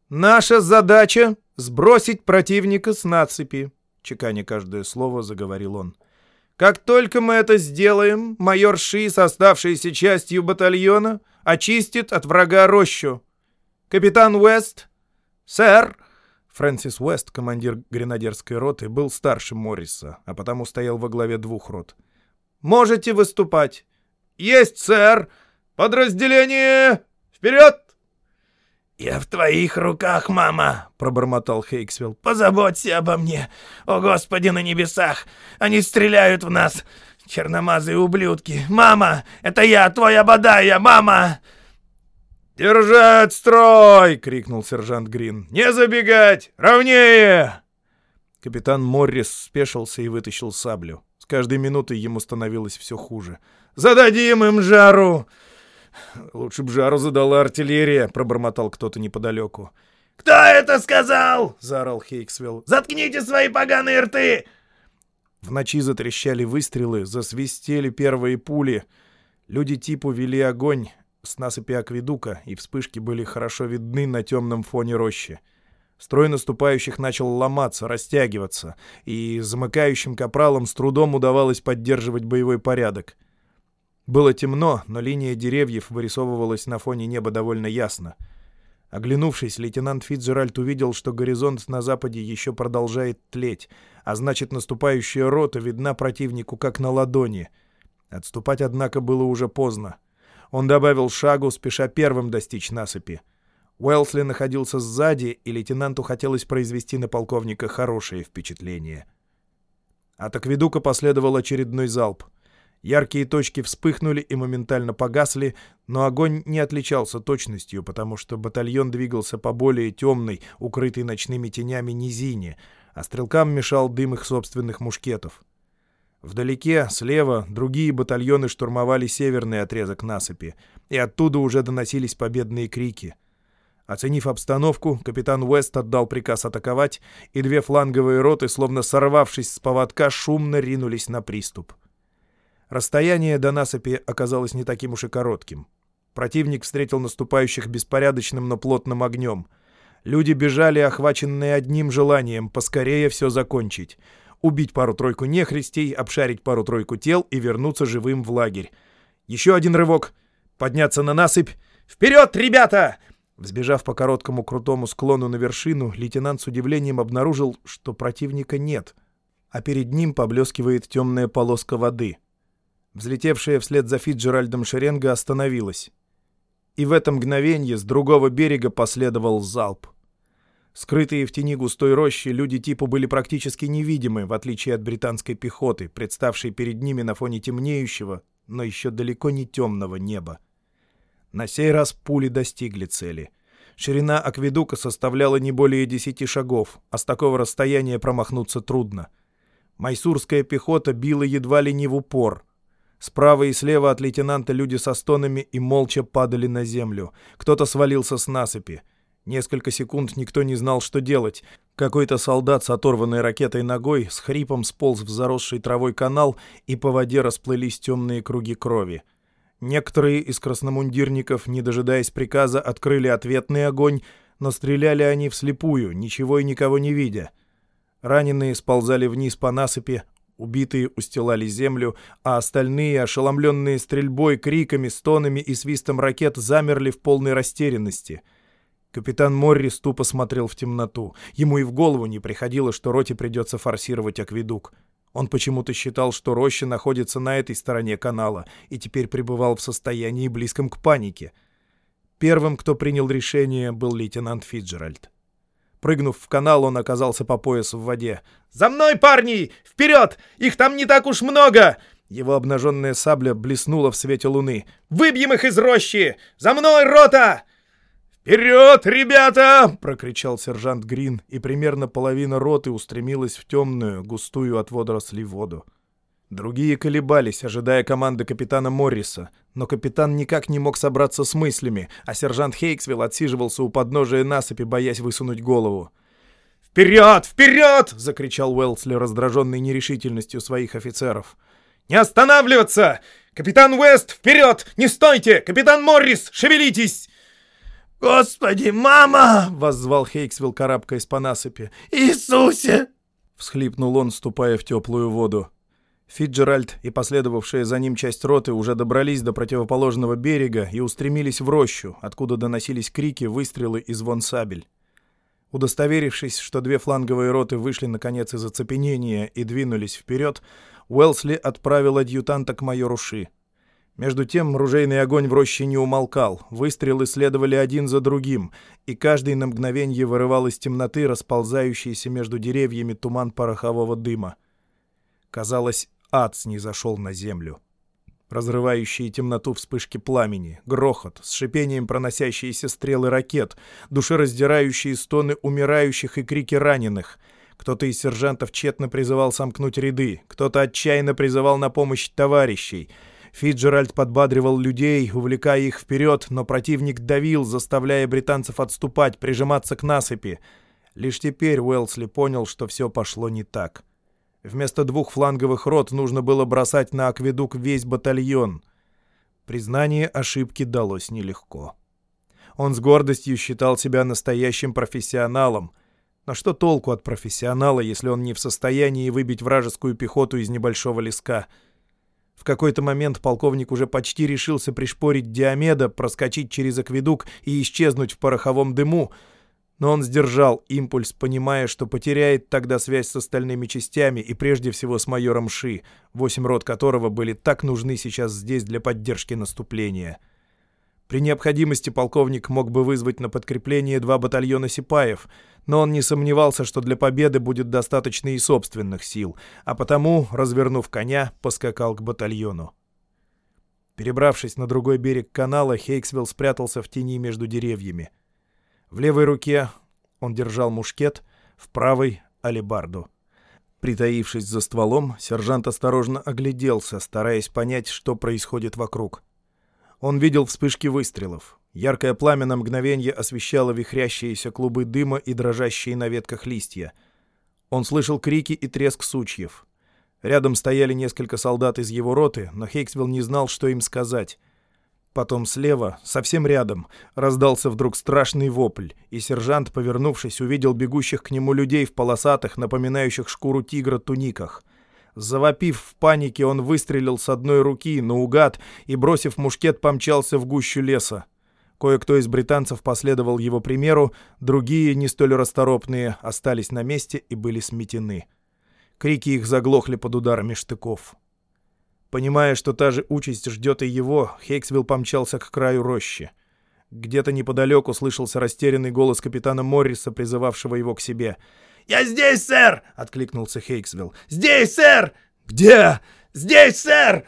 «Наша задача — сбросить противника с нацепи», — чеканя каждое слово, заговорил он. «Как только мы это сделаем, майор Ши с оставшейся частью батальона очистит от врага рощу. Капитан Уэст, сэр, Фрэнсис Уэст, командир гренадерской роты, был старше Морриса, а потому стоял во главе двух рот. «Можете выступать!» «Есть, сэр! Подразделение! Вперед!» «Я в твоих руках, мама!» — пробормотал Хейксвилл. «Позаботься обо мне! О, Господи, на небесах! Они стреляют в нас! Черномазые ублюдки! Мама! Это я, твой Абадая! Мама!» «Держать строй!» — крикнул сержант Грин. «Не забегать! Ровнее!» Капитан Моррис спешился и вытащил саблю. С каждой минутой ему становилось все хуже. «Зададим им жару!» «Лучше б жару задала артиллерия», — пробормотал кто-то неподалеку. «Кто это сказал?» — заорал Хейксвилл. «Заткните свои поганые рты!» В ночи затрещали выстрелы, засвистели первые пули. Люди типу вели огонь, с насыпи акведука, и вспышки были хорошо видны на темном фоне рощи. Строй наступающих начал ломаться, растягиваться, и замыкающим капралам с трудом удавалось поддерживать боевой порядок. Было темно, но линия деревьев вырисовывалась на фоне неба довольно ясно. Оглянувшись, лейтенант Фитджеральд увидел, что горизонт на западе еще продолжает тлеть, а значит, наступающая рота видна противнику как на ладони. Отступать, однако, было уже поздно. Он добавил шагу, спеша первым достичь насыпи. Уэлсли находился сзади, и лейтенанту хотелось произвести на полковника хорошее впечатление. От акведука последовал очередной залп. Яркие точки вспыхнули и моментально погасли, но огонь не отличался точностью, потому что батальон двигался по более темной, укрытой ночными тенями низине, а стрелкам мешал дым их собственных мушкетов. Вдалеке, слева, другие батальоны штурмовали северный отрезок насыпи, и оттуда уже доносились победные крики. Оценив обстановку, капитан Уэст отдал приказ атаковать, и две фланговые роты, словно сорвавшись с поводка, шумно ринулись на приступ. Расстояние до насыпи оказалось не таким уж и коротким. Противник встретил наступающих беспорядочным, но плотным огнем. Люди бежали, охваченные одним желанием — поскорее все закончить. Убить пару-тройку нехристей, обшарить пару-тройку тел и вернуться живым в лагерь. Еще один рывок. Подняться на насыпь. «Вперед, ребята!» Взбежав по короткому крутому склону на вершину, лейтенант с удивлением обнаружил, что противника нет, а перед ним поблескивает темная полоска воды — Взлетевшая вслед за Фиджеральдом шеренга остановилась. И в это мгновение с другого берега последовал залп. Скрытые в тени густой рощи, люди типа были практически невидимы, в отличие от британской пехоты, представшей перед ними на фоне темнеющего, но еще далеко не темного неба. На сей раз пули достигли цели. Ширина акведука составляла не более десяти шагов, а с такого расстояния промахнуться трудно. Майсурская пехота била едва ли не в упор — Справа и слева от лейтенанта люди со стонами и молча падали на землю. Кто-то свалился с насыпи. Несколько секунд никто не знал, что делать. Какой-то солдат с оторванной ракетой ногой с хрипом сполз в заросший травой канал, и по воде расплылись темные круги крови. Некоторые из красномундирников, не дожидаясь приказа, открыли ответный огонь, но стреляли они вслепую, ничего и никого не видя. Раненые сползали вниз по насыпи, Убитые устилали землю, а остальные, ошеломленные стрельбой, криками, стонами и свистом ракет, замерли в полной растерянности. Капитан Моррис тупо смотрел в темноту. Ему и в голову не приходило, что роте придется форсировать акведук. Он почему-то считал, что роща находится на этой стороне канала, и теперь пребывал в состоянии близком к панике. Первым, кто принял решение, был лейтенант Фиджеральд. Прыгнув в канал, он оказался по пояс в воде. «За мной, парни! Вперед! Их там не так уж много!» Его обнаженная сабля блеснула в свете луны. «Выбьем их из рощи! За мной, рота!» «Вперед, ребята!» — прокричал сержант Грин, и примерно половина роты устремилась в темную, густую от водорослей воду. Другие колебались, ожидая команды капитана Морриса, но капитан никак не мог собраться с мыслями, а сержант Хейксвилл отсиживался у подножия насыпи, боясь высунуть голову. «Вперед! Вперед!» — закричал Уэлсли, раздраженный нерешительностью своих офицеров. «Не останавливаться! Капитан Уэст, вперед! Не стойте! Капитан Моррис, шевелитесь!» «Господи, мама!» — воззвал Хейксвилл, карабкаясь по насыпи. «Иисусе!» — всхлипнул он, ступая в теплую воду. Фиджеральд и последовавшая за ним часть роты уже добрались до противоположного берега и устремились в рощу, откуда доносились крики, выстрелы и звон сабель. Удостоверившись, что две фланговые роты вышли наконец из оцепенения и двинулись вперед, Уэлсли отправил адъютанта к майору Ши. Между тем ружейный огонь в роще не умолкал, выстрелы следовали один за другим, и каждый на мгновенье вырывал из темноты расползающийся между деревьями туман порохового дыма. Казалось, ад снизошел на землю. Разрывающие темноту вспышки пламени, грохот, с шипением проносящиеся стрелы ракет, душераздирающие стоны умирающих и крики раненых. Кто-то из сержантов тщетно призывал сомкнуть ряды, кто-то отчаянно призывал на помощь товарищей. Фиджеральд подбадривал людей, увлекая их вперед, но противник давил, заставляя британцев отступать, прижиматься к насыпи. Лишь теперь Уэлсли понял, что все пошло не так. — Вместо двух фланговых рот нужно было бросать на акведук весь батальон. Признание ошибки далось нелегко. Он с гордостью считал себя настоящим профессионалом. Но что толку от профессионала, если он не в состоянии выбить вражескую пехоту из небольшого леска? В какой-то момент полковник уже почти решился пришпорить Диомеда, проскочить через акведук и исчезнуть в пороховом дыму, но он сдержал импульс, понимая, что потеряет тогда связь с остальными частями и прежде всего с майором Ши, восемь рот которого были так нужны сейчас здесь для поддержки наступления. При необходимости полковник мог бы вызвать на подкрепление два батальона сипаев, но он не сомневался, что для победы будет достаточно и собственных сил, а потому, развернув коня, поскакал к батальону. Перебравшись на другой берег канала, Хейксвилл спрятался в тени между деревьями. В левой руке он держал мушкет, в правой — алебарду. Притаившись за стволом, сержант осторожно огляделся, стараясь понять, что происходит вокруг. Он видел вспышки выстрелов. Яркое пламя на мгновение освещало вихрящиеся клубы дыма и дрожащие на ветках листья. Он слышал крики и треск сучьев. Рядом стояли несколько солдат из его роты, но Хейксвилл не знал, что им сказать. Потом слева, совсем рядом, раздался вдруг страшный вопль, и сержант, повернувшись, увидел бегущих к нему людей в полосатых, напоминающих шкуру тигра, туниках — Завопив в панике, он выстрелил с одной руки, наугад, и, бросив мушкет, помчался в гущу леса. Кое-кто из британцев последовал его примеру, другие, не столь расторопные, остались на месте и были сметены. Крики их заглохли под ударами штыков. Понимая, что та же участь ждет и его, Хейксвилл помчался к краю рощи. Где-то неподалеку слышался растерянный голос капитана Морриса, призывавшего его к себе — «Я здесь, сэр!» — откликнулся Хейксвилл. «Здесь, сэр!» «Где?» «Здесь, сэр!»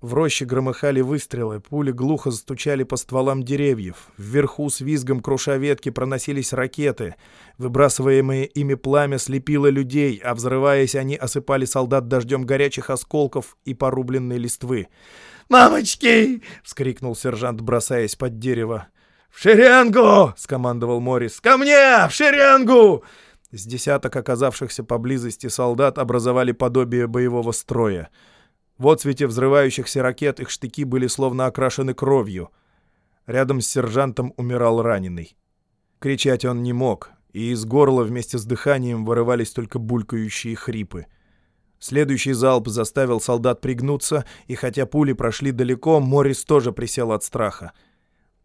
В роще громыхали выстрелы, пули глухо стучали по стволам деревьев. Вверху с визгом круша ветки проносились ракеты. Выбрасываемое ими пламя слепило людей, а взрываясь, они осыпали солдат дождем горячих осколков и порубленной листвы. «Мамочки!» — вскрикнул сержант, бросаясь под дерево. «В шеренгу!» — скомандовал Моррис. «Ко мне! В шеренгу!» С десяток оказавшихся поблизости солдат образовали подобие боевого строя. В отцвете взрывающихся ракет их штыки были словно окрашены кровью. Рядом с сержантом умирал раненый. Кричать он не мог, и из горла вместе с дыханием вырывались только булькающие хрипы. Следующий залп заставил солдат пригнуться, и хотя пули прошли далеко, Моррис тоже присел от страха —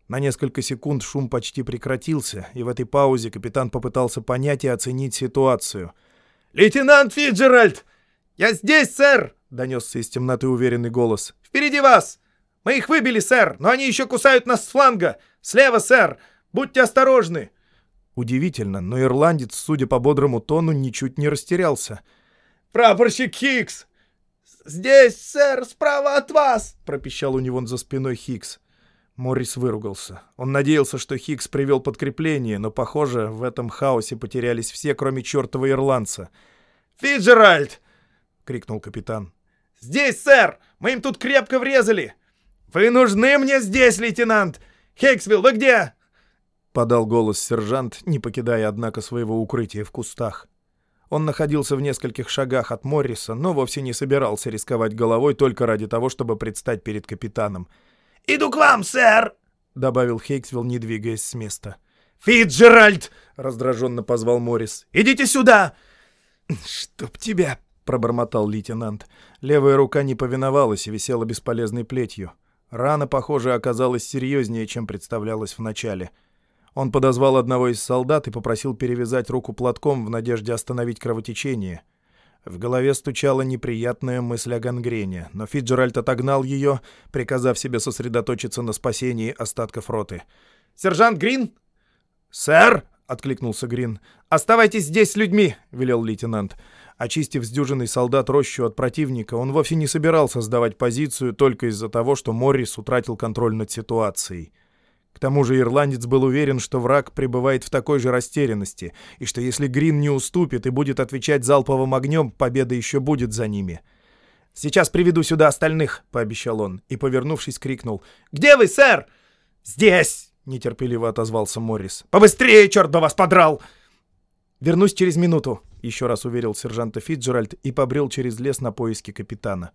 на несколько секунд шум почти прекратился, и в этой паузе капитан попытался понять и оценить ситуацию. «Лейтенант Фиджеральд! Я здесь, сэр!» — донесся из темноты уверенный голос. «Впереди вас! Мы их выбили, сэр, но они еще кусают нас с фланга! Слева, сэр! Будьте осторожны!» Удивительно, но ирландец, судя по бодрому тону, ничуть не растерялся. «Прапорщик Хикс!» «Здесь, сэр, справа от вас!» — пропищал у него за спиной Хикс. Моррис выругался. Он надеялся, что Хикс привел подкрепление, но, похоже, в этом хаосе потерялись все, кроме чертова ирландца. «Фиджеральд!» — крикнул капитан. «Здесь, сэр! Мы им тут крепко врезали! Вы нужны мне здесь, лейтенант! Хейксвилл, вы где?» Подал голос сержант, не покидая, однако, своего укрытия в кустах. Он находился в нескольких шагах от Морриса, но вовсе не собирался рисковать головой только ради того, чтобы предстать перед капитаном — «Иду к вам, сэр!» — добавил Хейксвилл, не двигаясь с места. «Фитджеральд!» — раздраженно позвал Моррис. «Идите сюда!» «Чтоб тебя!» — пробормотал лейтенант. Левая рука не повиновалась и висела бесполезной плетью. Рана, похоже, оказалась серьезнее, чем представлялась вначале. Он подозвал одного из солдат и попросил перевязать руку платком в надежде остановить кровотечение — в голове стучала неприятная мысль о гангрене, но Фиджеральд отогнал ее, приказав себе сосредоточиться на спасении остатков роты. «Сержант Грин?» «Сэр!» — откликнулся Грин. «Оставайтесь здесь с людьми!» — велел лейтенант. Очистив с дюжиной солдат рощу от противника, он вовсе не собирался сдавать позицию только из-за того, что Моррис утратил контроль над ситуацией. К тому же ирландец был уверен, что враг пребывает в такой же растерянности, и что если Грин не уступит и будет отвечать залповым огнем, победа еще будет за ними. «Сейчас приведу сюда остальных», — пообещал он, и, повернувшись, крикнул. «Где вы, сэр?» «Здесь!» — нетерпеливо отозвался Моррис. «Побыстрее, черт бы вас подрал!» «Вернусь через минуту», — еще раз уверил сержанта Фитджеральд и побрел через лес на поиски капитана.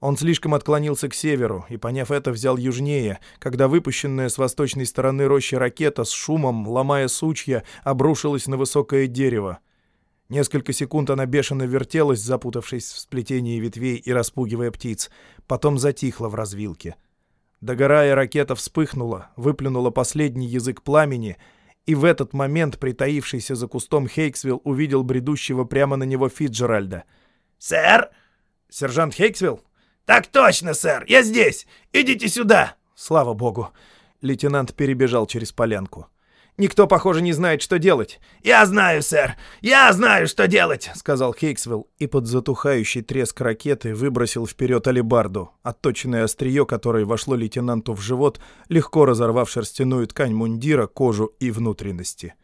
Он слишком отклонился к северу и, поняв это, взял южнее, когда выпущенная с восточной стороны рощи ракета с шумом, ломая сучья, обрушилась на высокое дерево. Несколько секунд она бешено вертелась, запутавшись в сплетении ветвей и распугивая птиц, потом затихла в развилке. Догорая, ракета вспыхнула, выплюнула последний язык пламени, и в этот момент притаившийся за кустом Хейксвилл увидел бредущего прямо на него Фиджеральда. «Сэр!» «Сержант Хейксвилл?» «Так точно, сэр! Я здесь! Идите сюда!» «Слава богу! Лейтенант перебежал через полянку. Никто, похоже, не знает, что делать. «Я знаю, сэр! Я знаю, что делать!» — сказал Хейксвилл, и под затухающий треск ракеты выбросил вперед алебарду, отточенное острие которой вошло лейтенанту в живот, легко разорвав шерстяную ткань мундира, кожу и внутренности.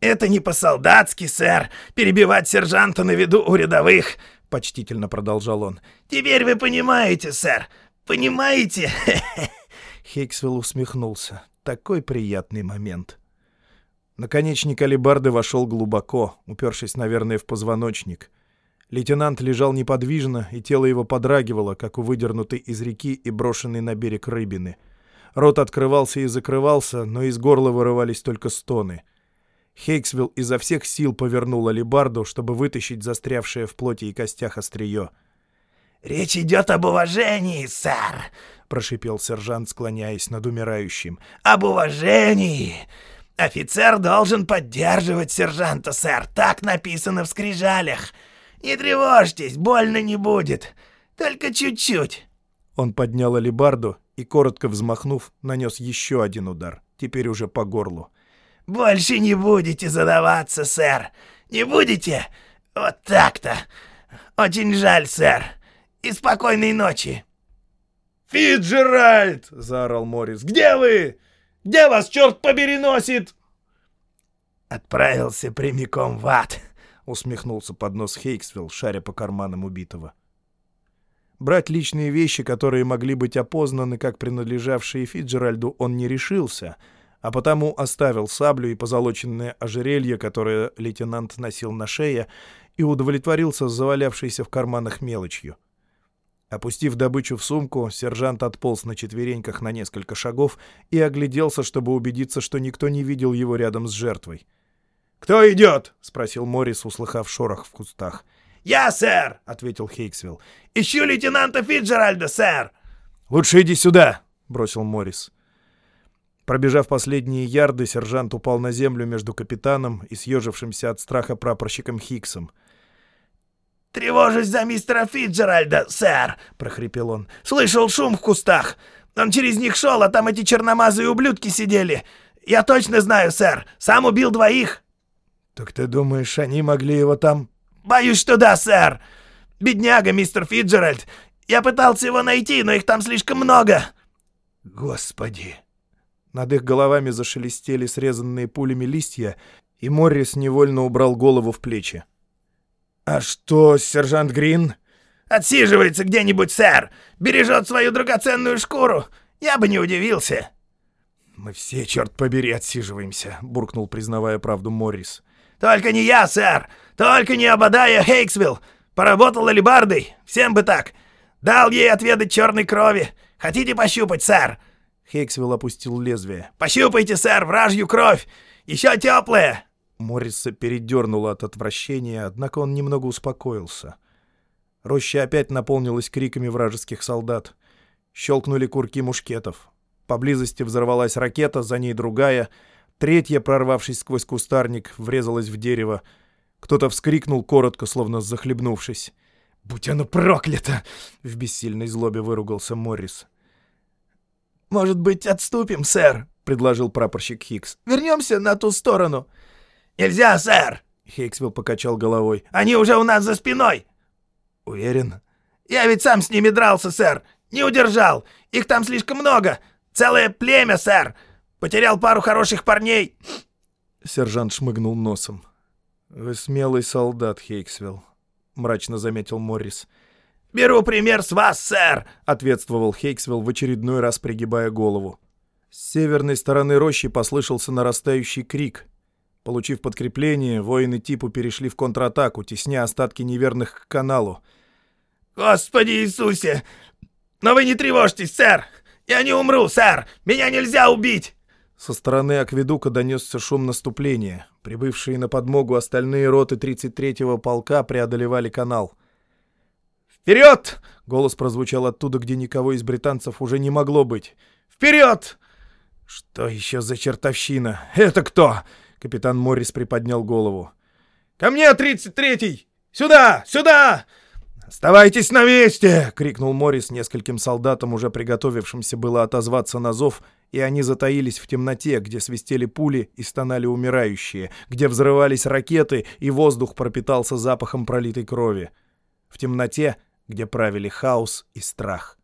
«Это не по-солдатски, сэр, перебивать сержанта на виду у рядовых!» — почтительно продолжал он. «Теперь вы понимаете, сэр! Понимаете?» Хейксвилл усмехнулся такой приятный момент. Наконечник алебарды вошел глубоко, упершись, наверное, в позвоночник. Лейтенант лежал неподвижно, и тело его подрагивало, как у выдернутой из реки и брошенной на берег рыбины. Рот открывался и закрывался, но из горла вырывались только стоны. Хейксвилл изо всех сил повернул алебарду, чтобы вытащить застрявшее в плоти и костях острие. «Речь идет об уважении, сэр!» — прошипел сержант, склоняясь над умирающим. «Об уважении! Офицер должен поддерживать сержанта, сэр. Так написано в скрижалях. Не тревожьтесь, больно не будет. Только чуть-чуть». Он поднял алебарду и, коротко взмахнув, нанес еще один удар, теперь уже по горлу. «Больше не будете задаваться, сэр. Не будете? Вот так-то. Очень жаль, сэр. И спокойной ночи!» «Фиджеральд!» — заорал Моррис. «Где вы? Где вас, черт побери, носит?» «Отправился прямиком в ад», — усмехнулся под нос Хейксвилл, шаря по карманам убитого. Брать личные вещи, которые могли быть опознаны как принадлежавшие Фиджеральду, он не решился, а потому оставил саблю и позолоченное ожерелье, которое лейтенант носил на шее, и удовлетворился завалявшейся в карманах мелочью — Опустив добычу в сумку, сержант отполз на четвереньках на несколько шагов и огляделся, чтобы убедиться, что никто не видел его рядом с жертвой. «Кто идет?» — спросил Моррис, услыхав шорох в кустах. «Я, сэр!» — ответил Хейксвилл. «Ищу лейтенанта Фиджеральда, сэр!» «Лучше иди сюда!» — бросил Моррис. Пробежав последние ярды, сержант упал на землю между капитаном и съежившимся от страха прапорщиком Хиксом — «Тревожусь за мистера Фитджеральда, сэр!» — прохрипел он. «Слышал шум в кустах. Он через них шел, а там эти черномазые ублюдки сидели. Я точно знаю, сэр. Сам убил двоих». «Так ты думаешь, они могли его там...» «Боюсь, что да, сэр. Бедняга, мистер Фитджеральд. Я пытался его найти, но их там слишком много». «Господи!» Над их головами зашелестели срезанные пулями листья, и Моррис невольно убрал голову в плечи. «А что, сержант Грин?» «Отсиживается где-нибудь, сэр! Бережет свою драгоценную шкуру! Я бы не удивился!» «Мы все, черт побери, отсиживаемся», — буркнул, признавая правду Моррис. «Только не я, сэр! Только не Абадая Хейксвилл! Поработал алибардой! Всем бы так! Дал ей отведать черной крови! Хотите пощупать, сэр?» Хейксвилл опустил лезвие. «Пощупайте, сэр, вражью кровь! Еще теплая! Морриса передернуло от отвращения, однако он немного успокоился. Роща опять наполнилась криками вражеских солдат. Щелкнули курки мушкетов. Поблизости взорвалась ракета, за ней другая. Третья, прорвавшись сквозь кустарник, врезалась в дерево. Кто-то вскрикнул коротко, словно захлебнувшись. «Будь оно проклято!» — в бессильной злобе выругался Моррис. «Может быть, отступим, сэр?» — предложил прапорщик Хикс. «Вернемся на ту сторону. «Нельзя, сэр!» — Хейксвилл покачал головой. «Они уже у нас за спиной!» «Уверен?» «Я ведь сам с ними дрался, сэр! Не удержал! Их там слишком много! Целое племя, сэр! Потерял пару хороших парней!» Сержант шмыгнул носом. «Вы смелый солдат, Хейксвилл», — мрачно заметил Моррис. «Беру пример с вас, сэр!» — ответствовал Хейксвилл в очередной раз, пригибая голову. С северной стороны рощи послышался нарастающий крик — Получив подкрепление, воины типу перешли в контратаку, тесня остатки неверных к каналу. «Господи Иисусе! Но вы не тревожьтесь, сэр! Я не умру, сэр! Меня нельзя убить!» Со стороны Акведука донесся шум наступления. Прибывшие на подмогу остальные роты 33-го полка преодолевали канал. «Вперед!» — голос прозвучал оттуда, где никого из британцев уже не могло быть. «Вперед!» «Что еще за чертовщина? Это кто?» Капитан Моррис приподнял голову. «Ко мне, тридцать третий! Сюда! Сюда!» «Оставайтесь на месте!» — крикнул Моррис нескольким солдатам, уже приготовившимся было отозваться на зов, и они затаились в темноте, где свистели пули и стонали умирающие, где взрывались ракеты, и воздух пропитался запахом пролитой крови. В темноте, где правили хаос и страх.